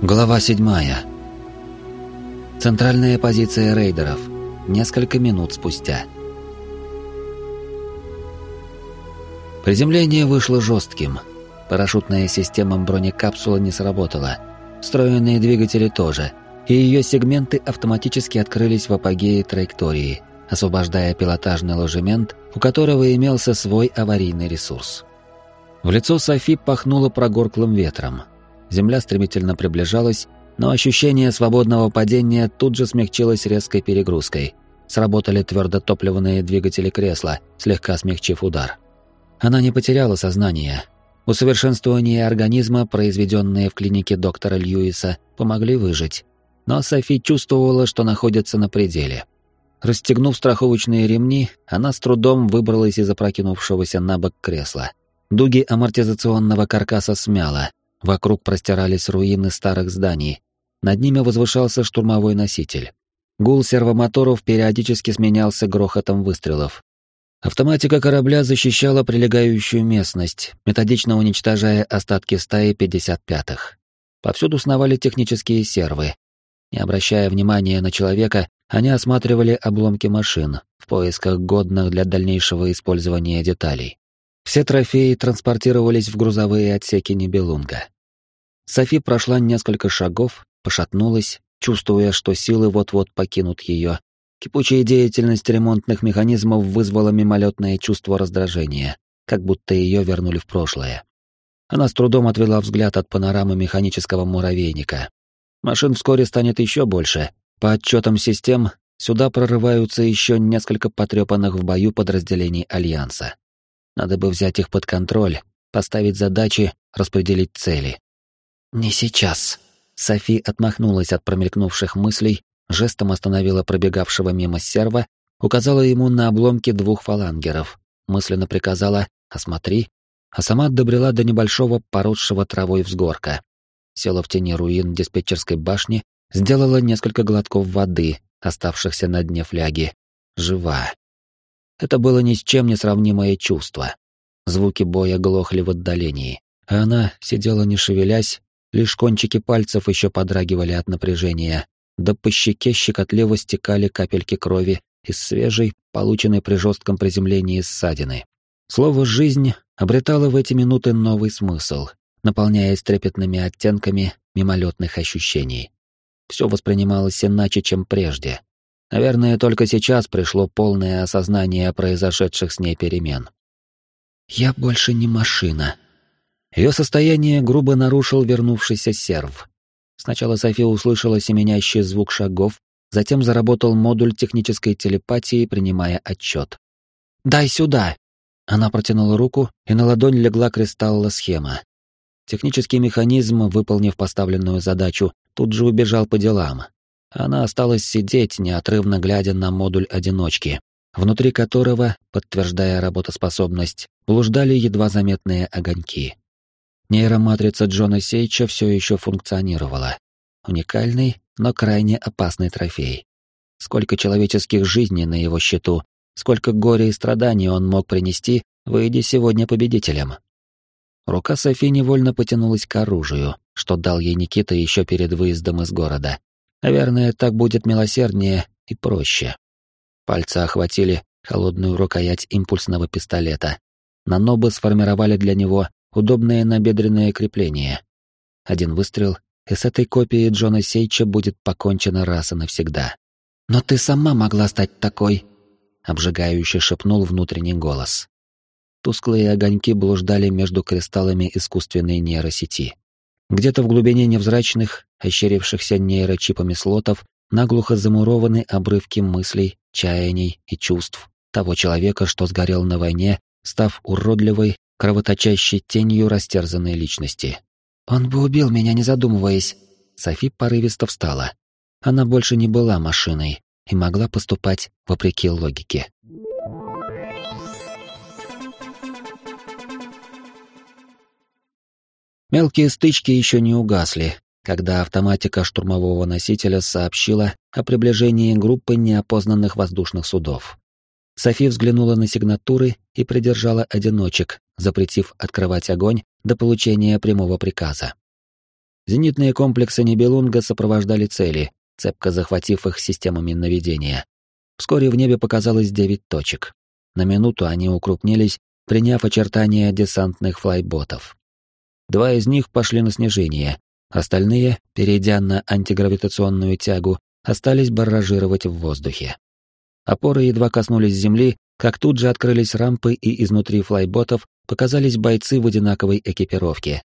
Глава 7. Центральная позиция рейдеров. Несколько минут спустя. Приземление вышло жестким. Парашютная система бронекапсулы не сработала. Встроенные двигатели тоже. И ее сегменты автоматически открылись в апогее траектории, освобождая пилотажный ложемент, у которого имелся свой аварийный ресурс. В лицо Софи пахнуло прогорклым ветром. Земля стремительно приближалась, но ощущение свободного падения тут же смягчилось резкой перегрузкой. Сработали твердотопливные двигатели кресла, слегка смягчив удар. Она не потеряла сознание. Усовершенствования организма, произведенные в клинике доктора Льюиса, помогли выжить. Но Софи чувствовала, что находится на пределе. Расстегнув страховочные ремни, она с трудом выбралась из опрокинувшегося на бок кресла. Дуги амортизационного каркаса смяло, Вокруг простирались руины старых зданий. Над ними возвышался штурмовой носитель. Гул сервомоторов периодически сменялся грохотом выстрелов. Автоматика корабля защищала прилегающую местность, методично уничтожая остатки стаи 55-х. Повсюду сновали технические сервы. Не обращая внимания на человека, они осматривали обломки машин в поисках годных для дальнейшего использования деталей. Все трофеи транспортировались в грузовые отсеки Нибелунга. Софи прошла несколько шагов, пошатнулась, чувствуя, что силы вот-вот покинут ее. Кипучая деятельность ремонтных механизмов вызвала мимолетное чувство раздражения, как будто ее вернули в прошлое. Она с трудом отвела взгляд от панорамы механического муравейника. Машин вскоре станет еще больше. По отчетам систем, сюда прорываются еще несколько потрепанных в бою подразделений Альянса. Надо бы взять их под контроль, поставить задачи, распределить цели. «Не сейчас». Софи отмахнулась от промелькнувших мыслей, жестом остановила пробегавшего мимо серва, указала ему на обломки двух фалангеров, мысленно приказала «осмотри», а сама добрела до небольшого поросшего травой взгорка. Села в тени руин диспетчерской башни, сделала несколько глотков воды, оставшихся на дне фляги. Жива. Это было ни с чем не сравнимое чувство. Звуки боя глохли в отдалении, а она сидела не шевелясь, лишь кончики пальцев еще подрагивали от напряжения, да по щеке щекотливо стекали капельки крови из свежей, полученной при жестком приземлении ссадины. Слово «жизнь» обретало в эти минуты новый смысл, наполняясь трепетными оттенками мимолетных ощущений. Все воспринималось иначе, чем прежде. Наверное, только сейчас пришло полное осознание произошедших с ней перемен. «Я больше не машина». Ее состояние грубо нарушил вернувшийся серв. Сначала София услышала семенящий звук шагов, затем заработал модуль технической телепатии, принимая отчет. «Дай сюда!» Она протянула руку, и на ладонь легла кристалла-схема. Технический механизм, выполнив поставленную задачу, тут же убежал по делам, она осталась сидеть, неотрывно глядя на модуль одиночки, внутри которого, подтверждая работоспособность, блуждали едва заметные огоньки. Нейроматрица Джона Сейча все еще функционировала. Уникальный, но крайне опасный трофей. Сколько человеческих жизней на его счету, сколько горя и страданий он мог принести, выйдя сегодня победителем. Рука Софи невольно потянулась к оружию, что дал ей Никита еще перед выездом из города. Наверное, так будет милосерднее и проще. Пальцы охватили холодную рукоять импульсного пистолета. На нобы сформировали для него удобное набедренное крепление. Один выстрел, и с этой копией Джона Сейча будет покончено раз и навсегда. «Но ты сама могла стать такой!» — обжигающе шепнул внутренний голос. Тусклые огоньки блуждали между кристаллами искусственной нейросети. Где-то в глубине невзрачных, ощерившихся нейрочипами слотов, наглухо замурованы обрывки мыслей, чаяний и чувств того человека, что сгорел на войне, став уродливой, кровоточащей тенью растерзанной личности. «Он бы убил меня, не задумываясь!» Софи порывисто встала. Она больше не была машиной и могла поступать вопреки логике. Мелкие стычки еще не угасли, когда автоматика штурмового носителя сообщила о приближении группы неопознанных воздушных судов. Софи взглянула на сигнатуры и придержала одиночек, запретив открывать огонь до получения прямого приказа. Зенитные комплексы Нибелунга сопровождали цели, цепко захватив их системами наведения. Вскоре в небе показалось девять точек. На минуту они укрупнились, приняв очертания десантных флайботов. Два из них пошли на снижение, остальные, перейдя на антигравитационную тягу, остались барражировать в воздухе. Опоры едва коснулись земли, как тут же открылись рампы и изнутри флайботов показались бойцы в одинаковой экипировке.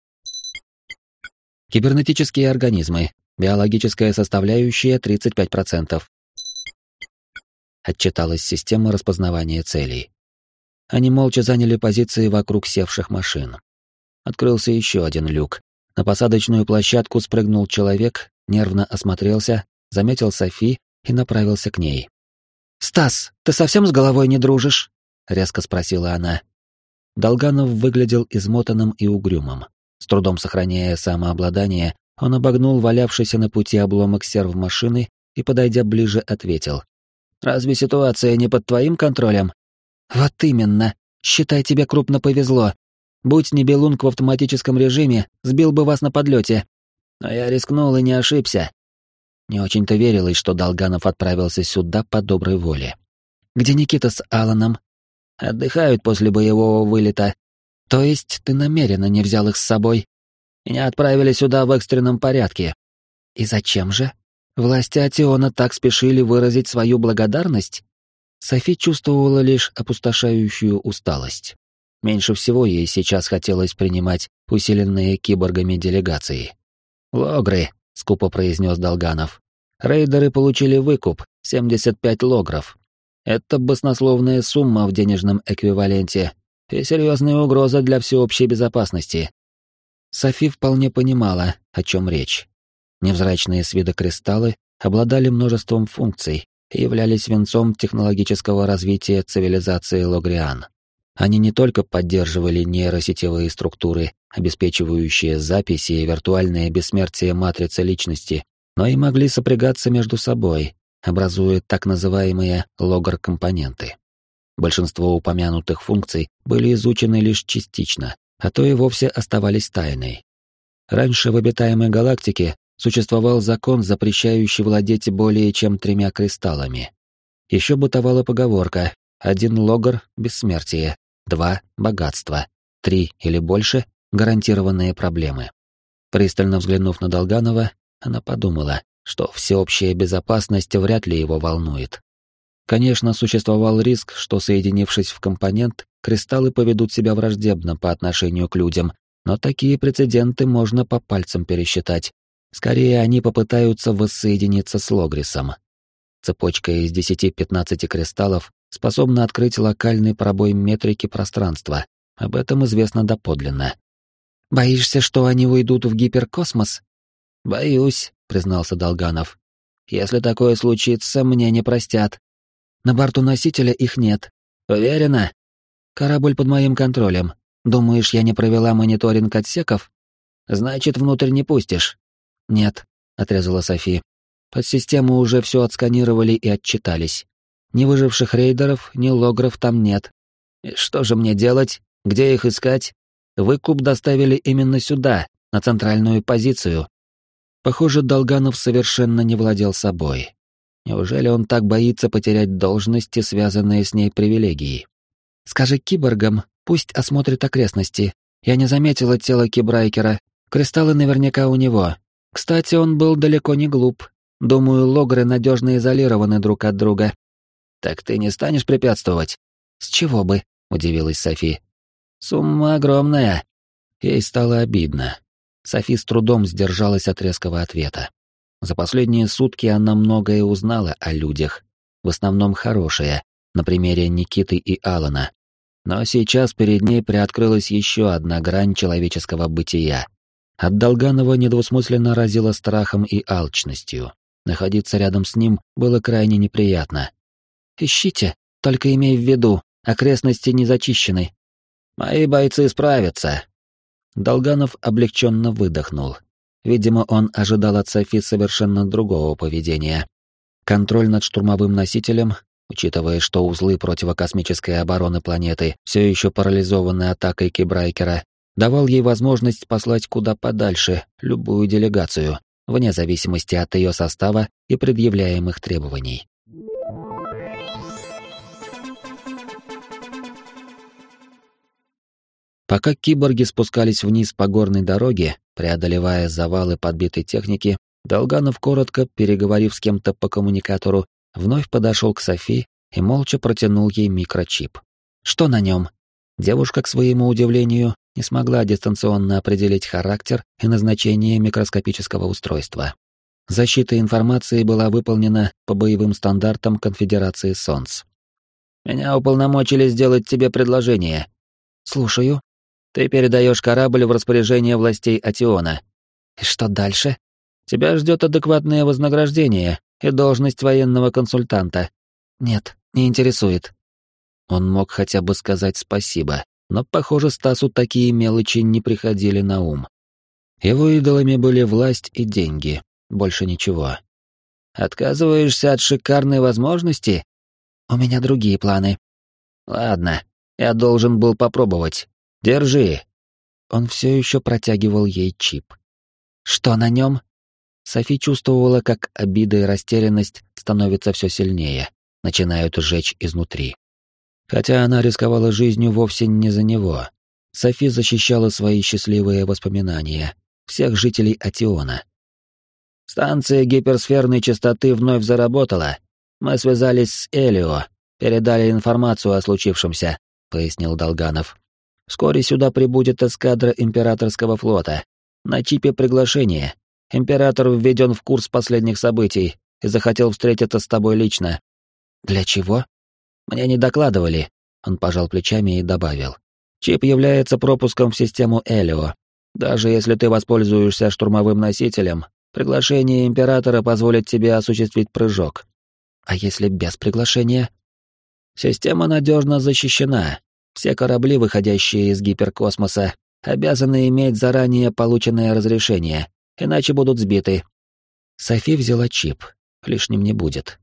Кибернетические организмы. Биологическая составляющая 35%. Отчиталась система распознавания целей. Они молча заняли позиции вокруг севших машин. Открылся еще один люк. На посадочную площадку спрыгнул человек, нервно осмотрелся, заметил Софи и направился к ней. «Стас, ты совсем с головой не дружишь?» — резко спросила она. Долганов выглядел измотанным и угрюмым. С трудом сохраняя самообладание, он обогнул валявшийся на пути обломок серв машины и, подойдя ближе, ответил. «Разве ситуация не под твоим контролем?» «Вот именно. Считай, тебе крупно повезло. Будь не Белунг в автоматическом режиме, сбил бы вас на подлете. Но я рискнул и не ошибся. Не очень-то верилось, что Долганов отправился сюда по доброй воле. Где Никита с Аланом? Отдыхают после боевого вылета. То есть ты намеренно не взял их с собой? Меня отправили сюда в экстренном порядке. И зачем же? Власти Атиона так спешили выразить свою благодарность? Софи чувствовала лишь опустошающую усталость. Меньше всего ей сейчас хотелось принимать усиленные киборгами делегации. «Логры», — скупо произнес Долганов. «Рейдеры получили выкуп — 75 логров. Это баснословная сумма в денежном эквиваленте и серьезная угроза для всеобщей безопасности». Софи вполне понимала, о чем речь. Невзрачные с вида кристаллы обладали множеством функций и являлись венцом технологического развития цивилизации Логриан. Они не только поддерживали нейросетевые структуры, обеспечивающие записи и виртуальное бессмертие матрицы личности, но и могли сопрягаться между собой, образуя так называемые логар-компоненты. Большинство упомянутых функций были изучены лишь частично, а то и вовсе оставались тайной. Раньше в обитаемой галактике существовал закон, запрещающий владеть более чем тремя кристаллами. Еще бытовала поговорка «один логар — бессмертие, два — богатство, три или больше — гарантированные проблемы. Пристально взглянув на Долганова, она подумала, что всеобщая безопасность вряд ли его волнует. Конечно, существовал риск, что, соединившись в компонент, кристаллы поведут себя враждебно по отношению к людям, но такие прецеденты можно по пальцам пересчитать. Скорее, они попытаются воссоединиться с Логрисом. Цепочка из 10-15 кристаллов способна открыть локальный пробой метрики пространства. Об этом известно доподлинно. «Боишься, что они уйдут в гиперкосмос?» «Боюсь», — признался Долганов. «Если такое случится, мне не простят. На борту носителя их нет. Уверена? Корабль под моим контролем. Думаешь, я не провела мониторинг отсеков? Значит, внутрь не пустишь?» «Нет», — отрезала Софи. «Под систему уже все отсканировали и отчитались. Ни выживших рейдеров, ни логров там нет. И что же мне делать? Где их искать? Выкуп доставили именно сюда, на центральную позицию. Похоже, Долганов совершенно не владел собой. Неужели он так боится потерять должности, связанные с ней привилегии? Скажи киборгам, пусть осмотрят окрестности. Я не заметила тело кибрайкера. Кристаллы наверняка у него. Кстати, он был далеко не глуп. Думаю, логры надежно изолированы друг от друга. «Так ты не станешь препятствовать?» «С чего бы?» — удивилась Софи. «Сумма огромная». Ей стало обидно. Софи с трудом сдержалась от резкого ответа. За последние сутки она многое узнала о людях, в основном хорошее, на примере Никиты и Алана. Но сейчас перед ней приоткрылась еще одна грань человеческого бытия. От Долганова недвусмысленно разило страхом и алчностью. Находиться рядом с ним было крайне неприятно. Ищите, только имей в виду, окрестности не зачищены. Мои бойцы справятся. Долганов облегченно выдохнул. Видимо, он ожидал от Софи совершенно другого поведения. Контроль над штурмовым носителем, учитывая, что узлы противокосмической обороны планеты все еще парализованы атакой Кибрайкера, давал ей возможность послать куда подальше любую делегацию, вне зависимости от ее состава и предъявляемых требований. Пока киборги спускались вниз по горной дороге, преодолевая завалы подбитой техники, Долганов, коротко переговорив с кем-то по коммуникатору, вновь подошел к Софи и молча протянул ей микрочип. «Что на нем?» Девушка, к своему удивлению, не смогла дистанционно определить характер и назначение микроскопического устройства. Защита информации была выполнена по боевым стандартам Конфедерации Солнц. «Меня уполномочили сделать тебе предложение». «Слушаю», ты передаешь корабль в распоряжение властей Атиона. И что дальше? Тебя ждет адекватное вознаграждение и должность военного консультанта. Нет, не интересует. Он мог хотя бы сказать спасибо, но, похоже, Стасу такие мелочи не приходили на ум. Его идолами были власть и деньги, больше ничего. Отказываешься от шикарной возможности? У меня другие планы. Ладно, я должен был попробовать. Держи. Он все еще протягивал ей чип. Что на нем? Софи чувствовала, как обида и растерянность становятся все сильнее, начинают сжечь изнутри. Хотя она рисковала жизнью вовсе не за него. Софи защищала свои счастливые воспоминания, всех жителей Атиона. Станция гиперсферной частоты вновь заработала. Мы связались с Элио, передали информацию о случившемся, пояснил Долганов. Вскоре сюда прибудет эскадра императорского флота. На чипе приглашение. Император введен в курс последних событий и захотел встретиться с тобой лично. Для чего? Мне не докладывали. Он пожал плечами и добавил. Чип является пропуском в систему Элио. Даже если ты воспользуешься штурмовым носителем, приглашение императора позволит тебе осуществить прыжок. А если без приглашения? Система надежно защищена, все корабли, выходящие из гиперкосмоса, обязаны иметь заранее полученное разрешение, иначе будут сбиты. Софи взяла чип, лишним не будет.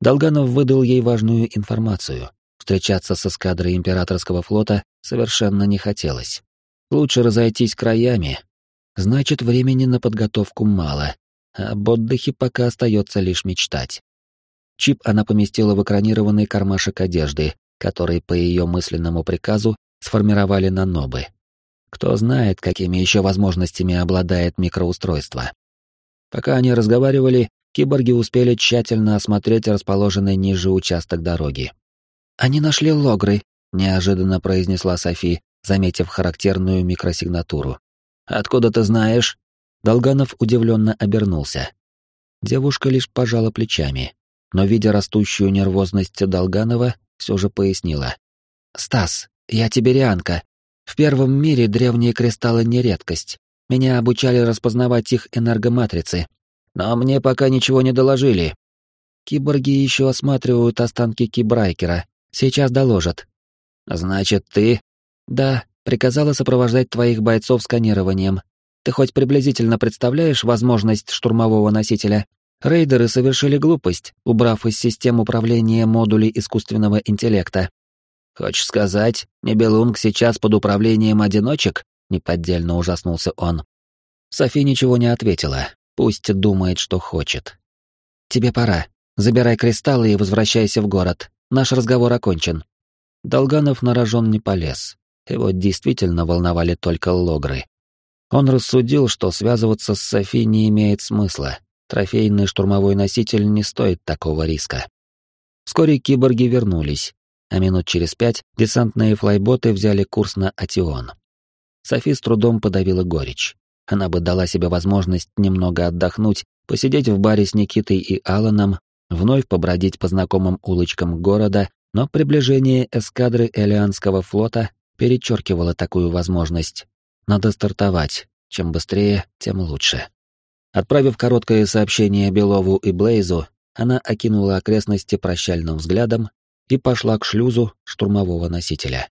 Долганов выдал ей важную информацию. Встречаться с эскадрой императорского флота совершенно не хотелось. Лучше разойтись краями. Значит, времени на подготовку мало, а об отдыхе пока остается лишь мечтать. Чип она поместила в экранированный кармашек одежды, который по ее мысленному приказу сформировали на нобы. Кто знает, какими еще возможностями обладает микроустройство. Пока они разговаривали, киборги успели тщательно осмотреть расположенный ниже участок дороги. «Они нашли логры», — неожиданно произнесла Софи, заметив характерную микросигнатуру. «Откуда ты знаешь?» Долганов удивленно обернулся. Девушка лишь пожала плечами, но, видя растущую нервозность Долганова, все же пояснила. «Стас, я тиберианка. В первом мире древние кристаллы не редкость. Меня обучали распознавать их энергоматрицы. Но мне пока ничего не доложили. Киборги еще осматривают останки кибрайкера. Сейчас доложат». «Значит, ты...» «Да, приказала сопровождать твоих бойцов сканированием. Ты хоть приблизительно представляешь возможность штурмового носителя?» Рейдеры совершили глупость, убрав из систем управления модули искусственного интеллекта. «Хочешь сказать, Небелунг сейчас под управлением одиночек?» — неподдельно ужаснулся он. Софи ничего не ответила, пусть думает, что хочет. «Тебе пора. Забирай кристаллы и возвращайся в город. Наш разговор окончен». Долганов на рожон не полез. Его действительно волновали только логры. Он рассудил, что связываться с Софи не имеет смысла, Трофейный штурмовой носитель не стоит такого риска. Вскоре киборги вернулись, а минут через пять десантные флайботы взяли курс на Атион. Софи с трудом подавила горечь. Она бы дала себе возможность немного отдохнуть, посидеть в баре с Никитой и Аланом, вновь побродить по знакомым улочкам города, но приближение эскадры Элианского флота перечеркивало такую возможность. Надо стартовать. Чем быстрее, тем лучше. Отправив короткое сообщение Белову и Блейзу, она окинула окрестности прощальным взглядом и пошла к шлюзу штурмового носителя.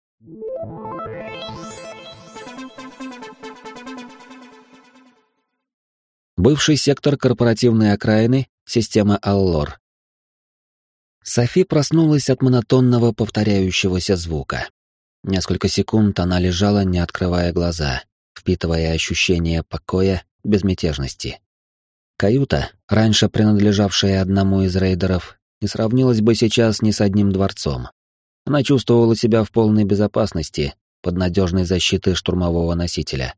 Бывший сектор корпоративной окраины, система Аллор. Софи проснулась от монотонного повторяющегося звука. Несколько секунд она лежала, не открывая глаза, впитывая ощущение покоя, безмятежности. Каюта, раньше принадлежавшая одному из рейдеров, не сравнилась бы сейчас ни с одним дворцом. Она чувствовала себя в полной безопасности, под надежной защитой штурмового носителя.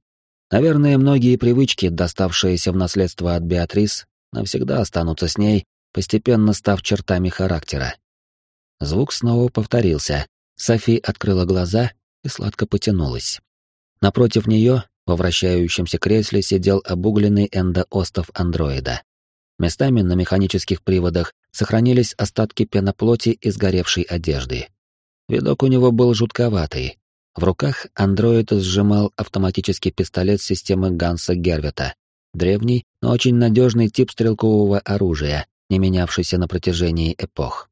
Наверное, многие привычки, доставшиеся в наследство от Беатрис, навсегда останутся с ней, постепенно став чертами характера. Звук снова повторился. Софи открыла глаза и сладко потянулась. Напротив нее, во вращающемся кресле, сидел обугленный эндоостов андроида. Местами на механических приводах сохранились остатки пеноплоти и сгоревшей одежды. Видок у него был жутковатый, в руках андроид сжимал автоматический пистолет системы Ганса Гервета. Древний, но очень надежный тип стрелкового оружия, не менявшийся на протяжении эпох.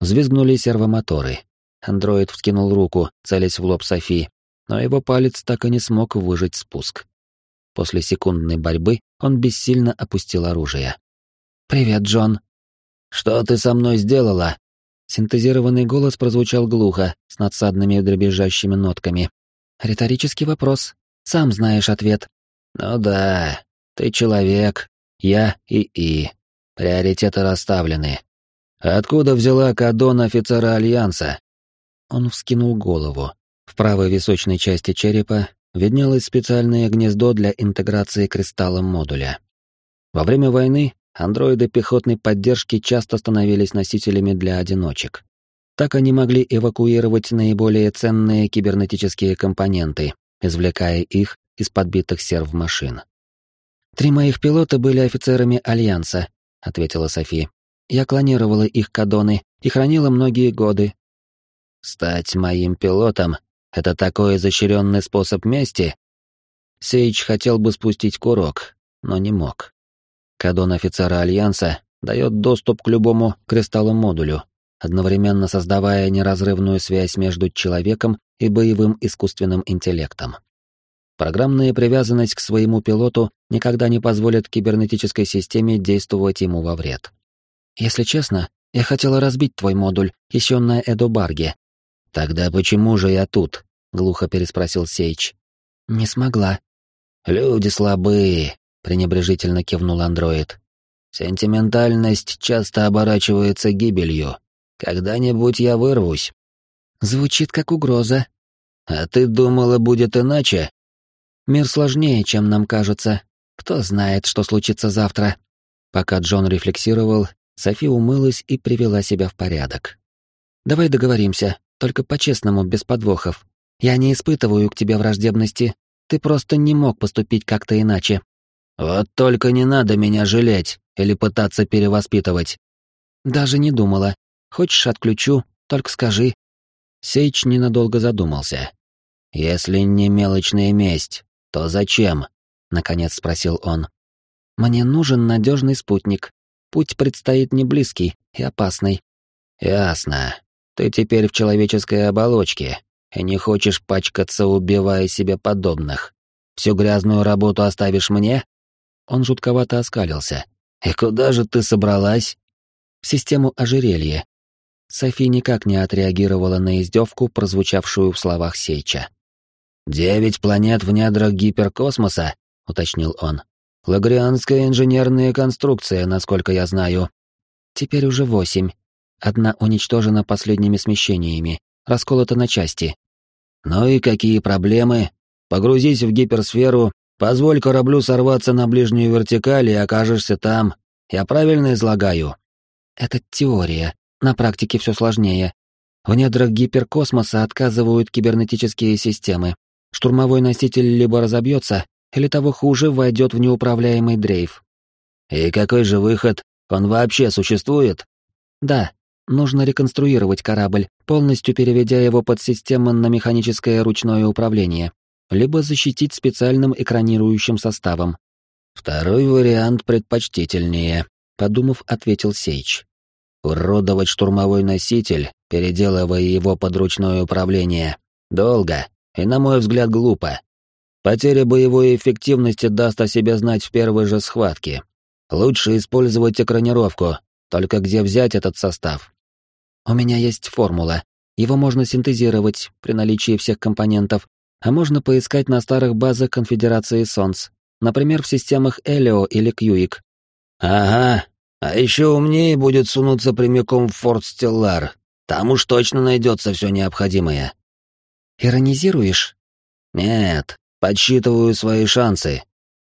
Взвизгнули сервомоторы. Андроид вскинул руку, целясь в лоб Софи, но его палец так и не смог выжать спуск. После секундной борьбы он бессильно опустил оружие. «Привет, Джон». «Что ты со мной сделала?» Синтезированный голос прозвучал глухо, с надсадными дребезжащими нотками. «Риторический вопрос. Сам знаешь ответ». «Ну да, ты человек, я и И. Приоритеты расставлены. Откуда взяла кадон офицера Альянса?» Он вскинул голову. В правой височной части черепа виднелось специальное гнездо для интеграции кристалла модуля. Во время войны андроиды пехотной поддержки часто становились носителями для одиночек. Так они могли эвакуировать наиболее ценные кибернетические компоненты, извлекая их из подбитых серв-машин. «Три моих пилота были офицерами Альянса», — ответила Софи. «Я клонировала их кадоны и хранила многие годы». «Стать моим пилотом — это такой изощренный способ мести?» Сейч хотел бы спустить курок, но не мог. Кадон офицера Альянса дает доступ к любому кристаллу-модулю, одновременно создавая неразрывную связь между человеком и боевым искусственным интеллектом. Программная привязанность к своему пилоту никогда не позволит кибернетической системе действовать ему во вред. Если честно, я хотела разбить твой модуль еще на Эдобарге. Тогда почему же я тут? Глухо переспросил Сейч. Не смогла. Люди слабые, пренебрежительно кивнул андроид. Сентиментальность часто оборачивается гибелью. Когда-нибудь я вырвусь. Звучит как угроза. А ты думала, будет иначе? Мир сложнее, чем нам кажется. Кто знает, что случится завтра. Пока Джон рефлексировал, Софи умылась и привела себя в порядок. Давай договоримся, только по-честному, без подвохов. Я не испытываю к тебе враждебности. Ты просто не мог поступить как-то иначе. Вот только не надо меня жалеть или пытаться перевоспитывать. Даже не думала. Хочешь, отключу, только скажи. Сейч ненадолго задумался. Если не мелочная месть, то зачем? Наконец спросил он. Мне нужен надежный спутник. Путь предстоит не близкий и опасный. Ясно. Ты теперь в человеческой оболочке и не хочешь пачкаться, убивая себе подобных. Всю грязную работу оставишь мне? Он жутковато оскалился. «И куда же ты собралась?» «В систему ожерелья». Софи никак не отреагировала на издевку, прозвучавшую в словах Сейча. «Девять планет в недрах гиперкосмоса», — уточнил он. «Лагрианская инженерная конструкция, насколько я знаю». «Теперь уже восемь. Одна уничтожена последними смещениями, расколота на части». «Ну и какие проблемы? Погрузись в гиперсферу Позволь кораблю сорваться на ближнюю вертикаль и окажешься там. Я правильно излагаю? Это теория. На практике все сложнее. В недрах гиперкосмоса отказывают кибернетические системы. Штурмовой носитель либо разобьется, или того хуже, войдет в неуправляемый дрейф. И какой же выход? Он вообще существует? Да, нужно реконструировать корабль, полностью переведя его под систему на механическое ручное управление либо защитить специальным экранирующим составом. Второй вариант предпочтительнее, подумав, ответил Сейч. Уродовать штурмовой носитель, переделывая его под ручное управление, долго и, на мой взгляд, глупо. Потеря боевой эффективности даст о себе знать в первой же схватке. Лучше использовать экранировку, только где взять этот состав? У меня есть формула. Его можно синтезировать при наличии всех компонентов, а можно поискать на старых базах Конфедерации Солнц, например, в системах Элио или Кьюик. Ага, а еще умнее будет сунуться прямиком в Форт Стеллар. Там уж точно найдется все необходимое. Иронизируешь? Нет, подсчитываю свои шансы.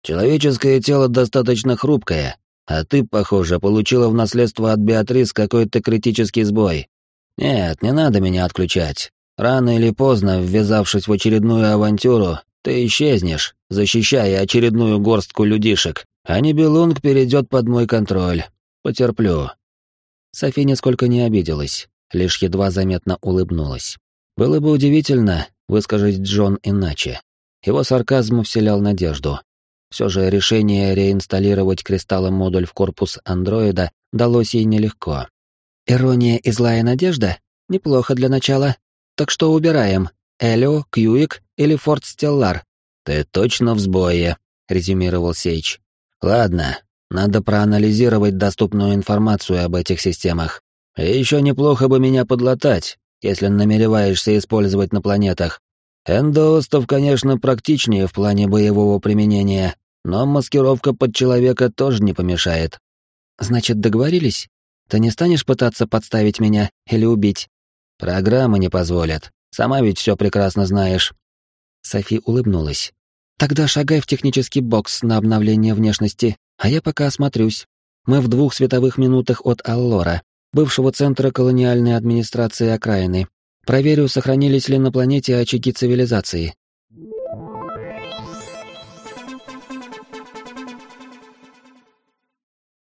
Человеческое тело достаточно хрупкое, а ты, похоже, получила в наследство от Беатрис какой-то критический сбой. Нет, не надо меня отключать. Рано или поздно, ввязавшись в очередную авантюру, ты исчезнешь, защищая очередную горстку людишек, а Нибелунг перейдет под мой контроль. Потерплю». Софи нисколько не обиделась, лишь едва заметно улыбнулась. Было бы удивительно, выскажить Джон иначе. Его сарказм вселял надежду. Все же решение реинсталлировать кристаллом модуль в корпус андроида далось ей нелегко. «Ирония и злая надежда? Неплохо для начала. Так что убираем? Элио, Кьюик или Форт Стеллар?» «Ты точно в сбое», — резюмировал Сейч. «Ладно, надо проанализировать доступную информацию об этих системах. И еще неплохо бы меня подлатать, если намереваешься использовать на планетах. Эндоостов, конечно, практичнее в плане боевого применения, но маскировка под человека тоже не помешает. Значит, договорились? Ты не станешь пытаться подставить меня или убить? Программы не позволят. Сама ведь все прекрасно знаешь. Софи улыбнулась. Тогда шагай в технический бокс на обновление внешности, а я пока осмотрюсь. Мы в двух световых минутах от Аллора, бывшего центра колониальной администрации окраины. Проверю, сохранились ли на планете очаги цивилизации.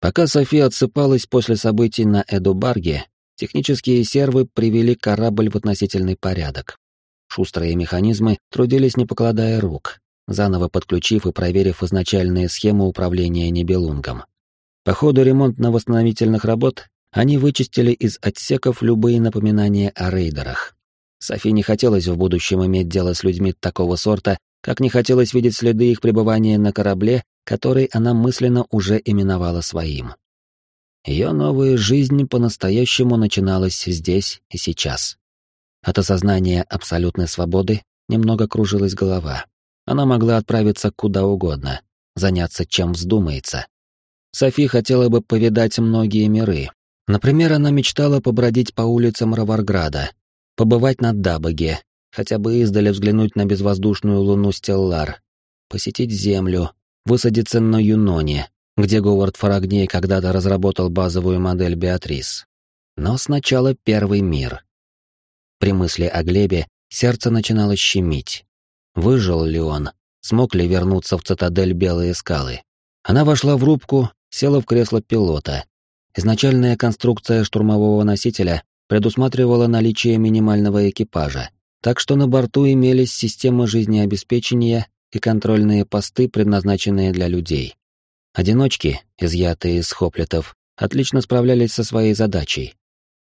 Пока София отсыпалась после событий на Эдубарге, технические сервы привели корабль в относительный порядок. Шустрые механизмы трудились не покладая рук, заново подключив и проверив изначальные схемы управления Небелунгом. По ходу ремонтно-восстановительных работ они вычистили из отсеков любые напоминания о рейдерах. Софи не хотелось в будущем иметь дело с людьми такого сорта, как не хотелось видеть следы их пребывания на корабле который она мысленно уже именовала своим. Ее новая жизнь по-настоящему начиналась здесь и сейчас. От осознания абсолютной свободы немного кружилась голова. Она могла отправиться куда угодно, заняться чем вздумается. Софи хотела бы повидать многие миры. Например, она мечтала побродить по улицам Раварграда, побывать на Дабаге, хотя бы издали взглянуть на безвоздушную луну Стеллар, посетить Землю, высадиться на Юноне, где Говард Фарагней когда-то разработал базовую модель Беатрис. Но сначала первый мир. При мысли о Глебе сердце начинало щемить. Выжил ли он? Смог ли вернуться в цитадель Белые скалы? Она вошла в рубку, села в кресло пилота. Изначальная конструкция штурмового носителя предусматривала наличие минимального экипажа, так что на борту имелись системы жизнеобеспечения и контрольные посты, предназначенные для людей. Одиночки, изъятые из хоплетов, отлично справлялись со своей задачей.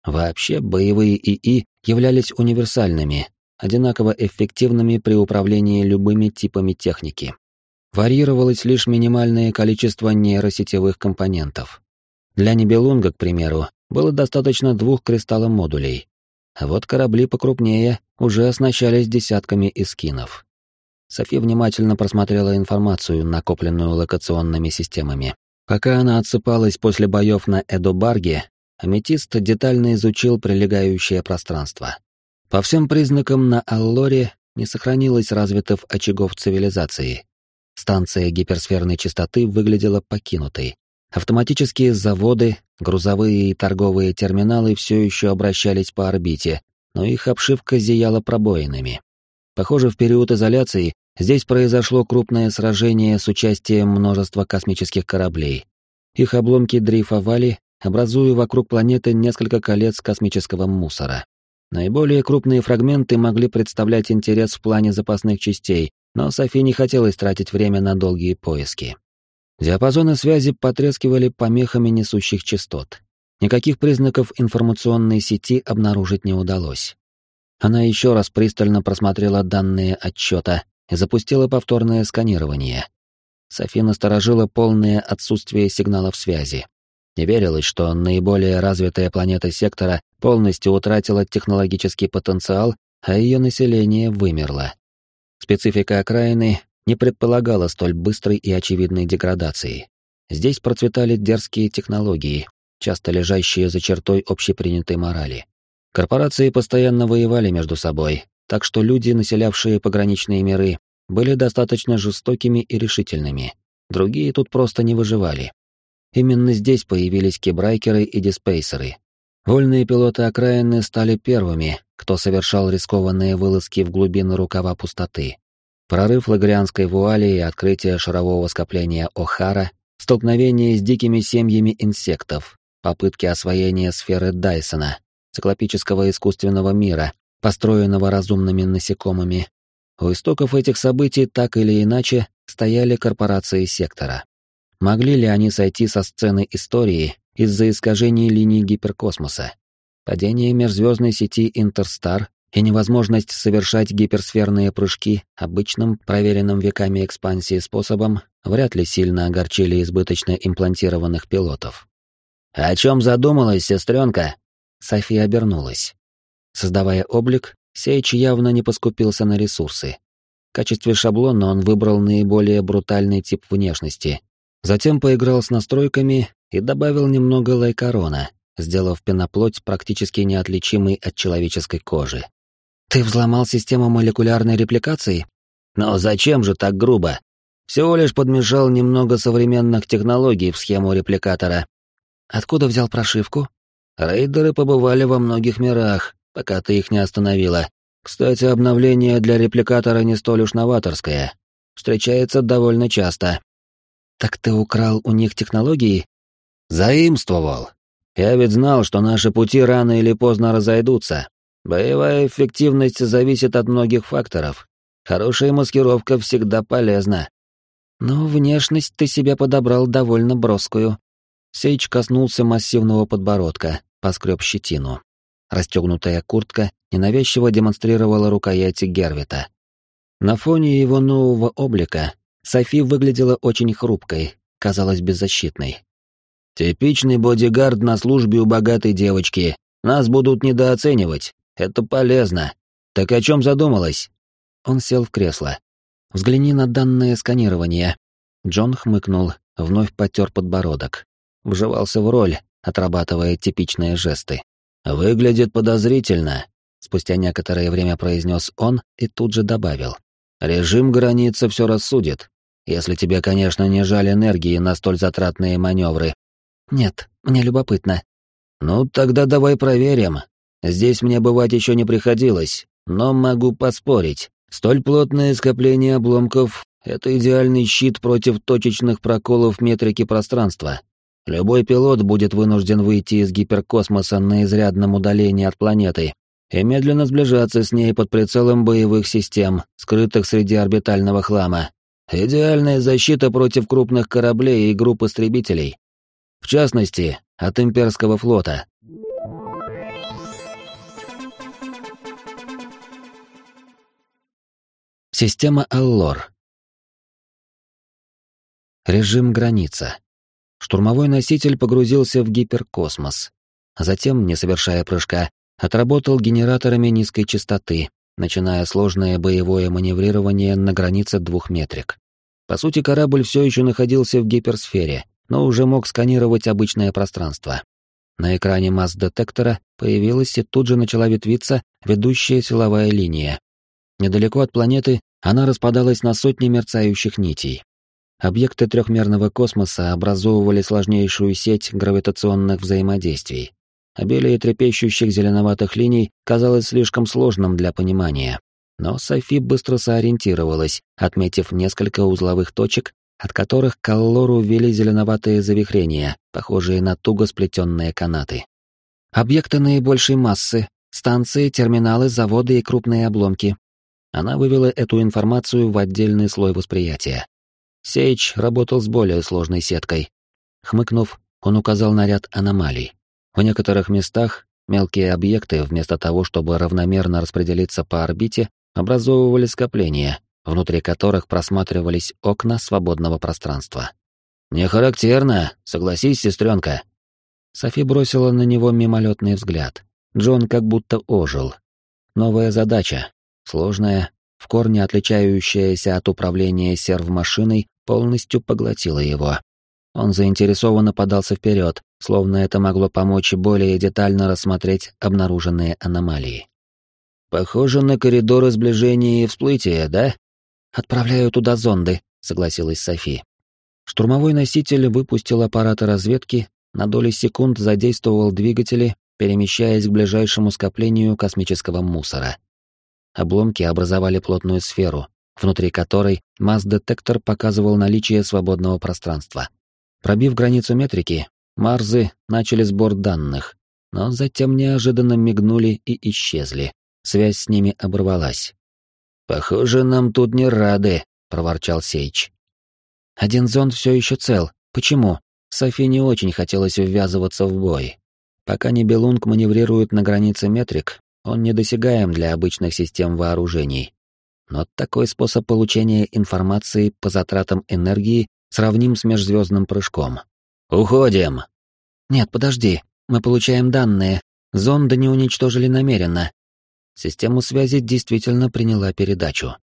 Вообще, боевые ИИ являлись универсальными, одинаково эффективными при управлении любыми типами техники. Варьировалось лишь минимальное количество нейросетевых компонентов. Для Нибелунга, к примеру, было достаточно двух кристалломодулей, а вот корабли покрупнее уже оснащались десятками эскинов. Софи внимательно просмотрела информацию, накопленную локационными системами. Пока она отсыпалась после боев на Эдобарге, Аметист детально изучил прилегающее пространство. По всем признакам на Аллоре не сохранилось развитых очагов цивилизации. Станция гиперсферной частоты выглядела покинутой. Автоматические заводы, грузовые и торговые терминалы все еще обращались по орбите, но их обшивка зияла пробоинами. Похоже, в период изоляции здесь произошло крупное сражение с участием множества космических кораблей. Их обломки дрейфовали, образуя вокруг планеты несколько колец космического мусора. Наиболее крупные фрагменты могли представлять интерес в плане запасных частей, но Софи не хотелось тратить время на долгие поиски. Диапазоны связи потрескивали помехами несущих частот. Никаких признаков информационной сети обнаружить не удалось. Она еще раз пристально просмотрела данные отчета и запустила повторное сканирование. Софи насторожила полное отсутствие сигналов связи. Не верилось, что наиболее развитая планета сектора полностью утратила технологический потенциал, а ее население вымерло. Специфика окраины не предполагала столь быстрой и очевидной деградации. Здесь процветали дерзкие технологии, часто лежащие за чертой общепринятой морали. Корпорации постоянно воевали между собой, так что люди, населявшие пограничные миры, были достаточно жестокими и решительными. Другие тут просто не выживали. Именно здесь появились кибрайкеры и диспейсеры. Вольные пилоты окраины стали первыми, кто совершал рискованные вылазки в глубины рукава пустоты. Прорыв лагрианской вуали и открытие шарового скопления О'Хара, столкновение с дикими семьями инсектов, попытки освоения сферы Дайсона, циклопического искусственного мира, построенного разумными насекомыми. У истоков этих событий так или иначе стояли корпорации сектора. Могли ли они сойти со сцены истории из-за искажений линий гиперкосмоса? Падение межзвездной сети Интерстар и невозможность совершать гиперсферные прыжки обычным, проверенным веками экспансии способом вряд ли сильно огорчили избыточно имплантированных пилотов. «О чем задумалась, сестренка?» София обернулась. Создавая облик, Сейч явно не поскупился на ресурсы. В качестве шаблона он выбрал наиболее брутальный тип внешности, Затем поиграл с настройками и добавил немного лайкорона, сделав пеноплоть практически неотличимой от человеческой кожи. «Ты взломал систему молекулярной репликации?» «Но зачем же так грубо? Всего лишь подмешал немного современных технологий в схему репликатора». «Откуда взял прошивку?» «Рейдеры побывали во многих мирах, пока ты их не остановила. Кстати, обновление для репликатора не столь уж новаторское. Встречается довольно часто. «Так ты украл у них технологии?» «Заимствовал. Я ведь знал, что наши пути рано или поздно разойдутся. Боевая эффективность зависит от многих факторов. Хорошая маскировка всегда полезна». «Но внешность ты себя подобрал довольно броскую». Сейч коснулся массивного подбородка, поскреб щетину. Расстегнутая куртка ненавязчиво демонстрировала рукояти Гервита. На фоне его нового облика Софи выглядела очень хрупкой, казалась беззащитной. «Типичный бодигард на службе у богатой девочки. Нас будут недооценивать. Это полезно. Так о чем задумалась?» Он сел в кресло. «Взгляни на данное сканирование». Джон хмыкнул, вновь потер подбородок. Вживался в роль, отрабатывая типичные жесты. «Выглядит подозрительно», — спустя некоторое время произнес он и тут же добавил. «Режим границы все рассудит. Если тебе, конечно, не жаль энергии на столь затратные маневры. Нет, мне любопытно. Ну, тогда давай проверим. Здесь мне бывать еще не приходилось, но могу поспорить. Столь плотное скопление обломков — это идеальный щит против точечных проколов метрики пространства. Любой пилот будет вынужден выйти из гиперкосмоса на изрядном удалении от планеты и медленно сближаться с ней под прицелом боевых систем, скрытых среди орбитального хлама. Идеальная защита против крупных кораблей и групп истребителей. В частности, от имперского флота. Система Аллор. Режим граница. Штурмовой носитель погрузился в гиперкосмос. Затем, не совершая прыжка, отработал генераторами низкой частоты, начиная сложное боевое маневрирование на границе двух метрик. По сути, корабль все еще находился в гиперсфере, но уже мог сканировать обычное пространство. На экране масс-детектора появилась и тут же начала ветвиться ведущая силовая линия. Недалеко от планеты она распадалась на сотни мерцающих нитей. Объекты трехмерного космоса образовывали сложнейшую сеть гравитационных взаимодействий. Обилие трепещущих зеленоватых линий казалось слишком сложным для понимания. Но Софи быстро сориентировалась, отметив несколько узловых точек, от которых к Аллору вели зеленоватые завихрения, похожие на туго сплетенные канаты. Объекты наибольшей массы, станции, терминалы, заводы и крупные обломки. Она вывела эту информацию в отдельный слой восприятия. Сейч работал с более сложной сеткой. Хмыкнув, он указал на ряд аномалий. В некоторых местах мелкие объекты, вместо того, чтобы равномерно распределиться по орбите, образовывали скопления, внутри которых просматривались окна свободного пространства. «Не характерно, согласись, сестренка. Софи бросила на него мимолетный взгляд. Джон как будто ожил. Новая задача, сложная, в корне отличающаяся от управления сервмашиной, полностью поглотила его. Он заинтересованно подался вперед, словно это могло помочь более детально рассмотреть обнаруженные аномалии. «Похоже на коридоры сближения и всплытия, да?» «Отправляю туда зонды», — согласилась Софи. Штурмовой носитель выпустил аппараты разведки, на доли секунд задействовал двигатели, перемещаясь к ближайшему скоплению космического мусора. Обломки образовали плотную сферу, внутри которой масс-детектор показывал наличие свободного пространства. Пробив границу метрики, Марзы начали сбор данных, но затем неожиданно мигнули и исчезли. Связь с ними оборвалась. «Похоже, нам тут не рады», — проворчал Сейч. «Один зонд все еще цел. Почему?» Софи не очень хотелось ввязываться в бой. Пока Нибелунг маневрирует на границе метрик, он недосягаем для обычных систем вооружений. Но такой способ получения информации по затратам энергии сравним с межзвездным прыжком. «Уходим!» «Нет, подожди. Мы получаем данные. Зонды не уничтожили намеренно». Система связи действительно приняла передачу.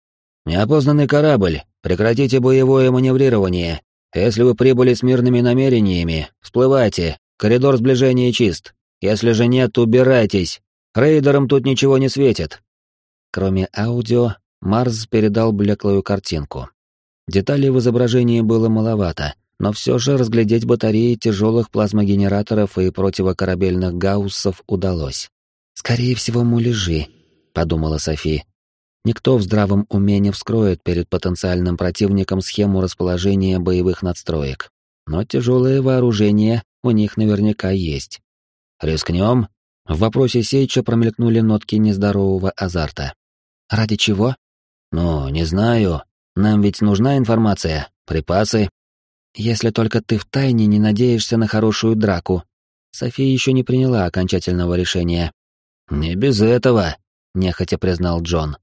«Неопознанный корабль. Прекратите боевое маневрирование. Если вы прибыли с мирными намерениями, всплывайте. Коридор сближения чист. Если же нет, убирайтесь. Рейдерам тут ничего не светит». Кроме аудио, Марс передал блеклую картинку. Деталей в изображении было маловато, но все же разглядеть батареи тяжелых плазмогенераторов и противокорабельных гауссов удалось. «Скорее всего, муляжи», — подумала Софи. Никто в здравом уме не вскроет перед потенциальным противником схему расположения боевых надстроек. Но тяжелое вооружение у них наверняка есть. «Рискнем?» В вопросе Сейча промелькнули нотки нездорового азарта. «Ради чего?» «Ну, не знаю. Нам ведь нужна информация, припасы, если только ты втайне не надеешься на хорошую драку. София еще не приняла окончательного решения. «Не без этого», — нехотя признал Джон.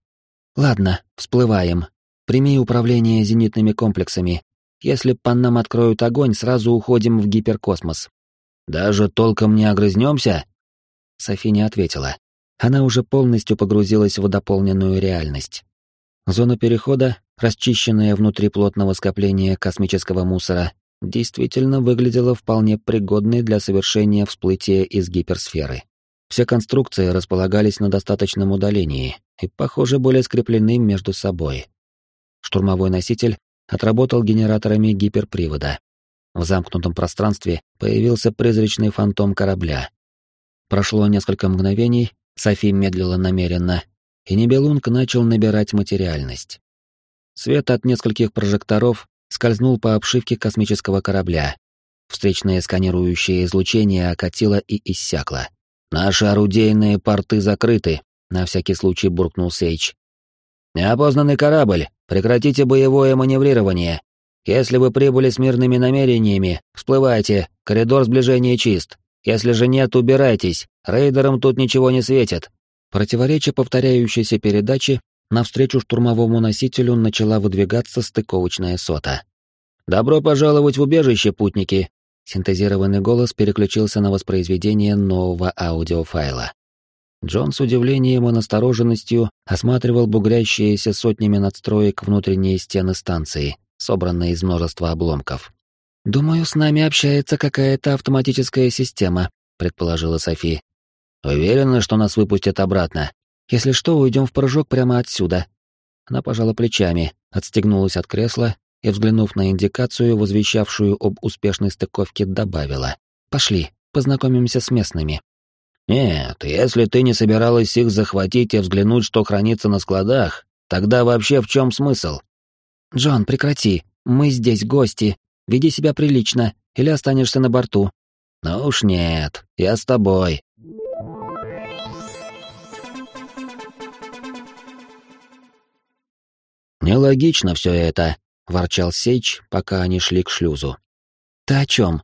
«Ладно, всплываем. Прими управление зенитными комплексами. Если по нам откроют огонь, сразу уходим в гиперкосмос». «Даже толком не огрызнемся?» Софи не ответила. Она уже полностью погрузилась в дополненную реальность. Зона перехода, расчищенная внутри плотного скопления космического мусора, действительно выглядела вполне пригодной для совершения всплытия из гиперсферы. Все конструкции располагались на достаточном удалении и, похоже, были скреплены между собой. Штурмовой носитель отработал генераторами гиперпривода. В замкнутом пространстве появился призрачный фантом корабля. Прошло несколько мгновений, Софи медлила намеренно, и Небелунг начал набирать материальность. Свет от нескольких прожекторов скользнул по обшивке космического корабля. Встречное сканирующее излучение окатило и иссякло. «Наши орудийные порты закрыты», — на всякий случай буркнул Сейч. «Неопознанный корабль, прекратите боевое маневрирование. Если вы прибыли с мирными намерениями, всплывайте, коридор сближения чист. Если же нет, убирайтесь, рейдерам тут ничего не светит. Противоречия повторяющейся передачи, навстречу штурмовому носителю начала выдвигаться стыковочная сота. «Добро пожаловать в убежище, путники!» Синтезированный голос переключился на воспроизведение нового аудиофайла. Джон с удивлением и настороженностью осматривал бугрящиеся сотнями надстроек внутренние стены станции, собранные из множества обломков. «Думаю, с нами общается какая-то автоматическая система», — предположила Софи. Уверена, что нас выпустят обратно. Если что, уйдем в прыжок прямо отсюда. Она пожала плечами, отстегнулась от кресла и, взглянув на индикацию, возвещавшую об успешной стыковке, добавила. «Пошли, познакомимся с местными». «Нет, если ты не собиралась их захватить и взглянуть, что хранится на складах, тогда вообще в чем смысл?» «Джон, прекрати, мы здесь гости. Веди себя прилично, или останешься на борту». «Ну уж нет, я с тобой. «Нелогично все это», — ворчал Сейч, пока они шли к шлюзу. «Ты о чем?»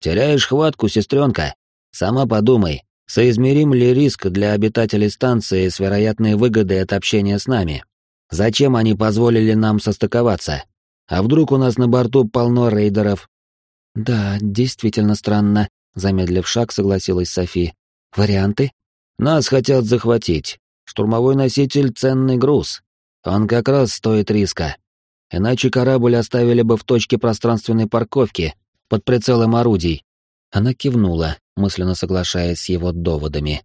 «Теряешь хватку, сестренка. Сама подумай, соизмерим ли риск для обитателей станции с вероятной выгодой от общения с нами? Зачем они позволили нам состыковаться? А вдруг у нас на борту полно рейдеров?» «Да, действительно странно. замедлив шаг, согласилась Софи. «Варианты?» «Нас хотят захватить. Штурмовой носитель — ценный груз. Он как раз стоит риска. Иначе корабль оставили бы в точке пространственной парковки, под прицелом орудий». Она кивнула, мысленно соглашаясь с его доводами.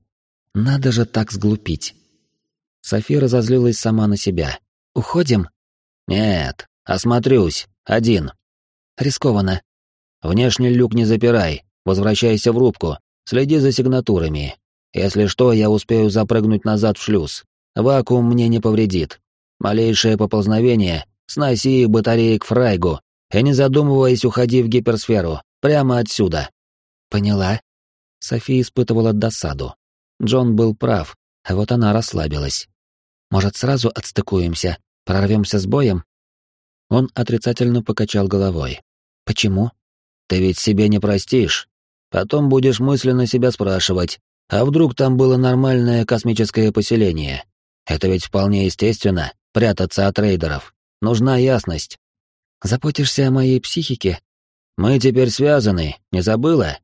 «Надо же так сглупить». Софи разозлилась сама на себя. «Уходим?» «Нет, осмотрюсь. Один». «Рискованно». «Внешний люк не запирай. Возвращайся в рубку. Следи за сигнатурами. Если что, я успею запрыгнуть назад в шлюз. Вакуум мне не повредит. Малейшее поползновение, сноси батареи к фрайгу, и не задумываясь, уходи в гиперсферу, прямо отсюда. Поняла. София испытывала досаду. Джон был прав, а вот она расслабилась. Может, сразу отстыкуемся, прорвемся с боем? Он отрицательно покачал головой. Почему? Ты ведь себе не простишь. Потом будешь мысленно себя спрашивать, а вдруг там было нормальное космическое поселение? Это ведь вполне естественно, прятаться от рейдеров. Нужна ясность. Заботишься о моей психике? Мы теперь связаны, не забыла?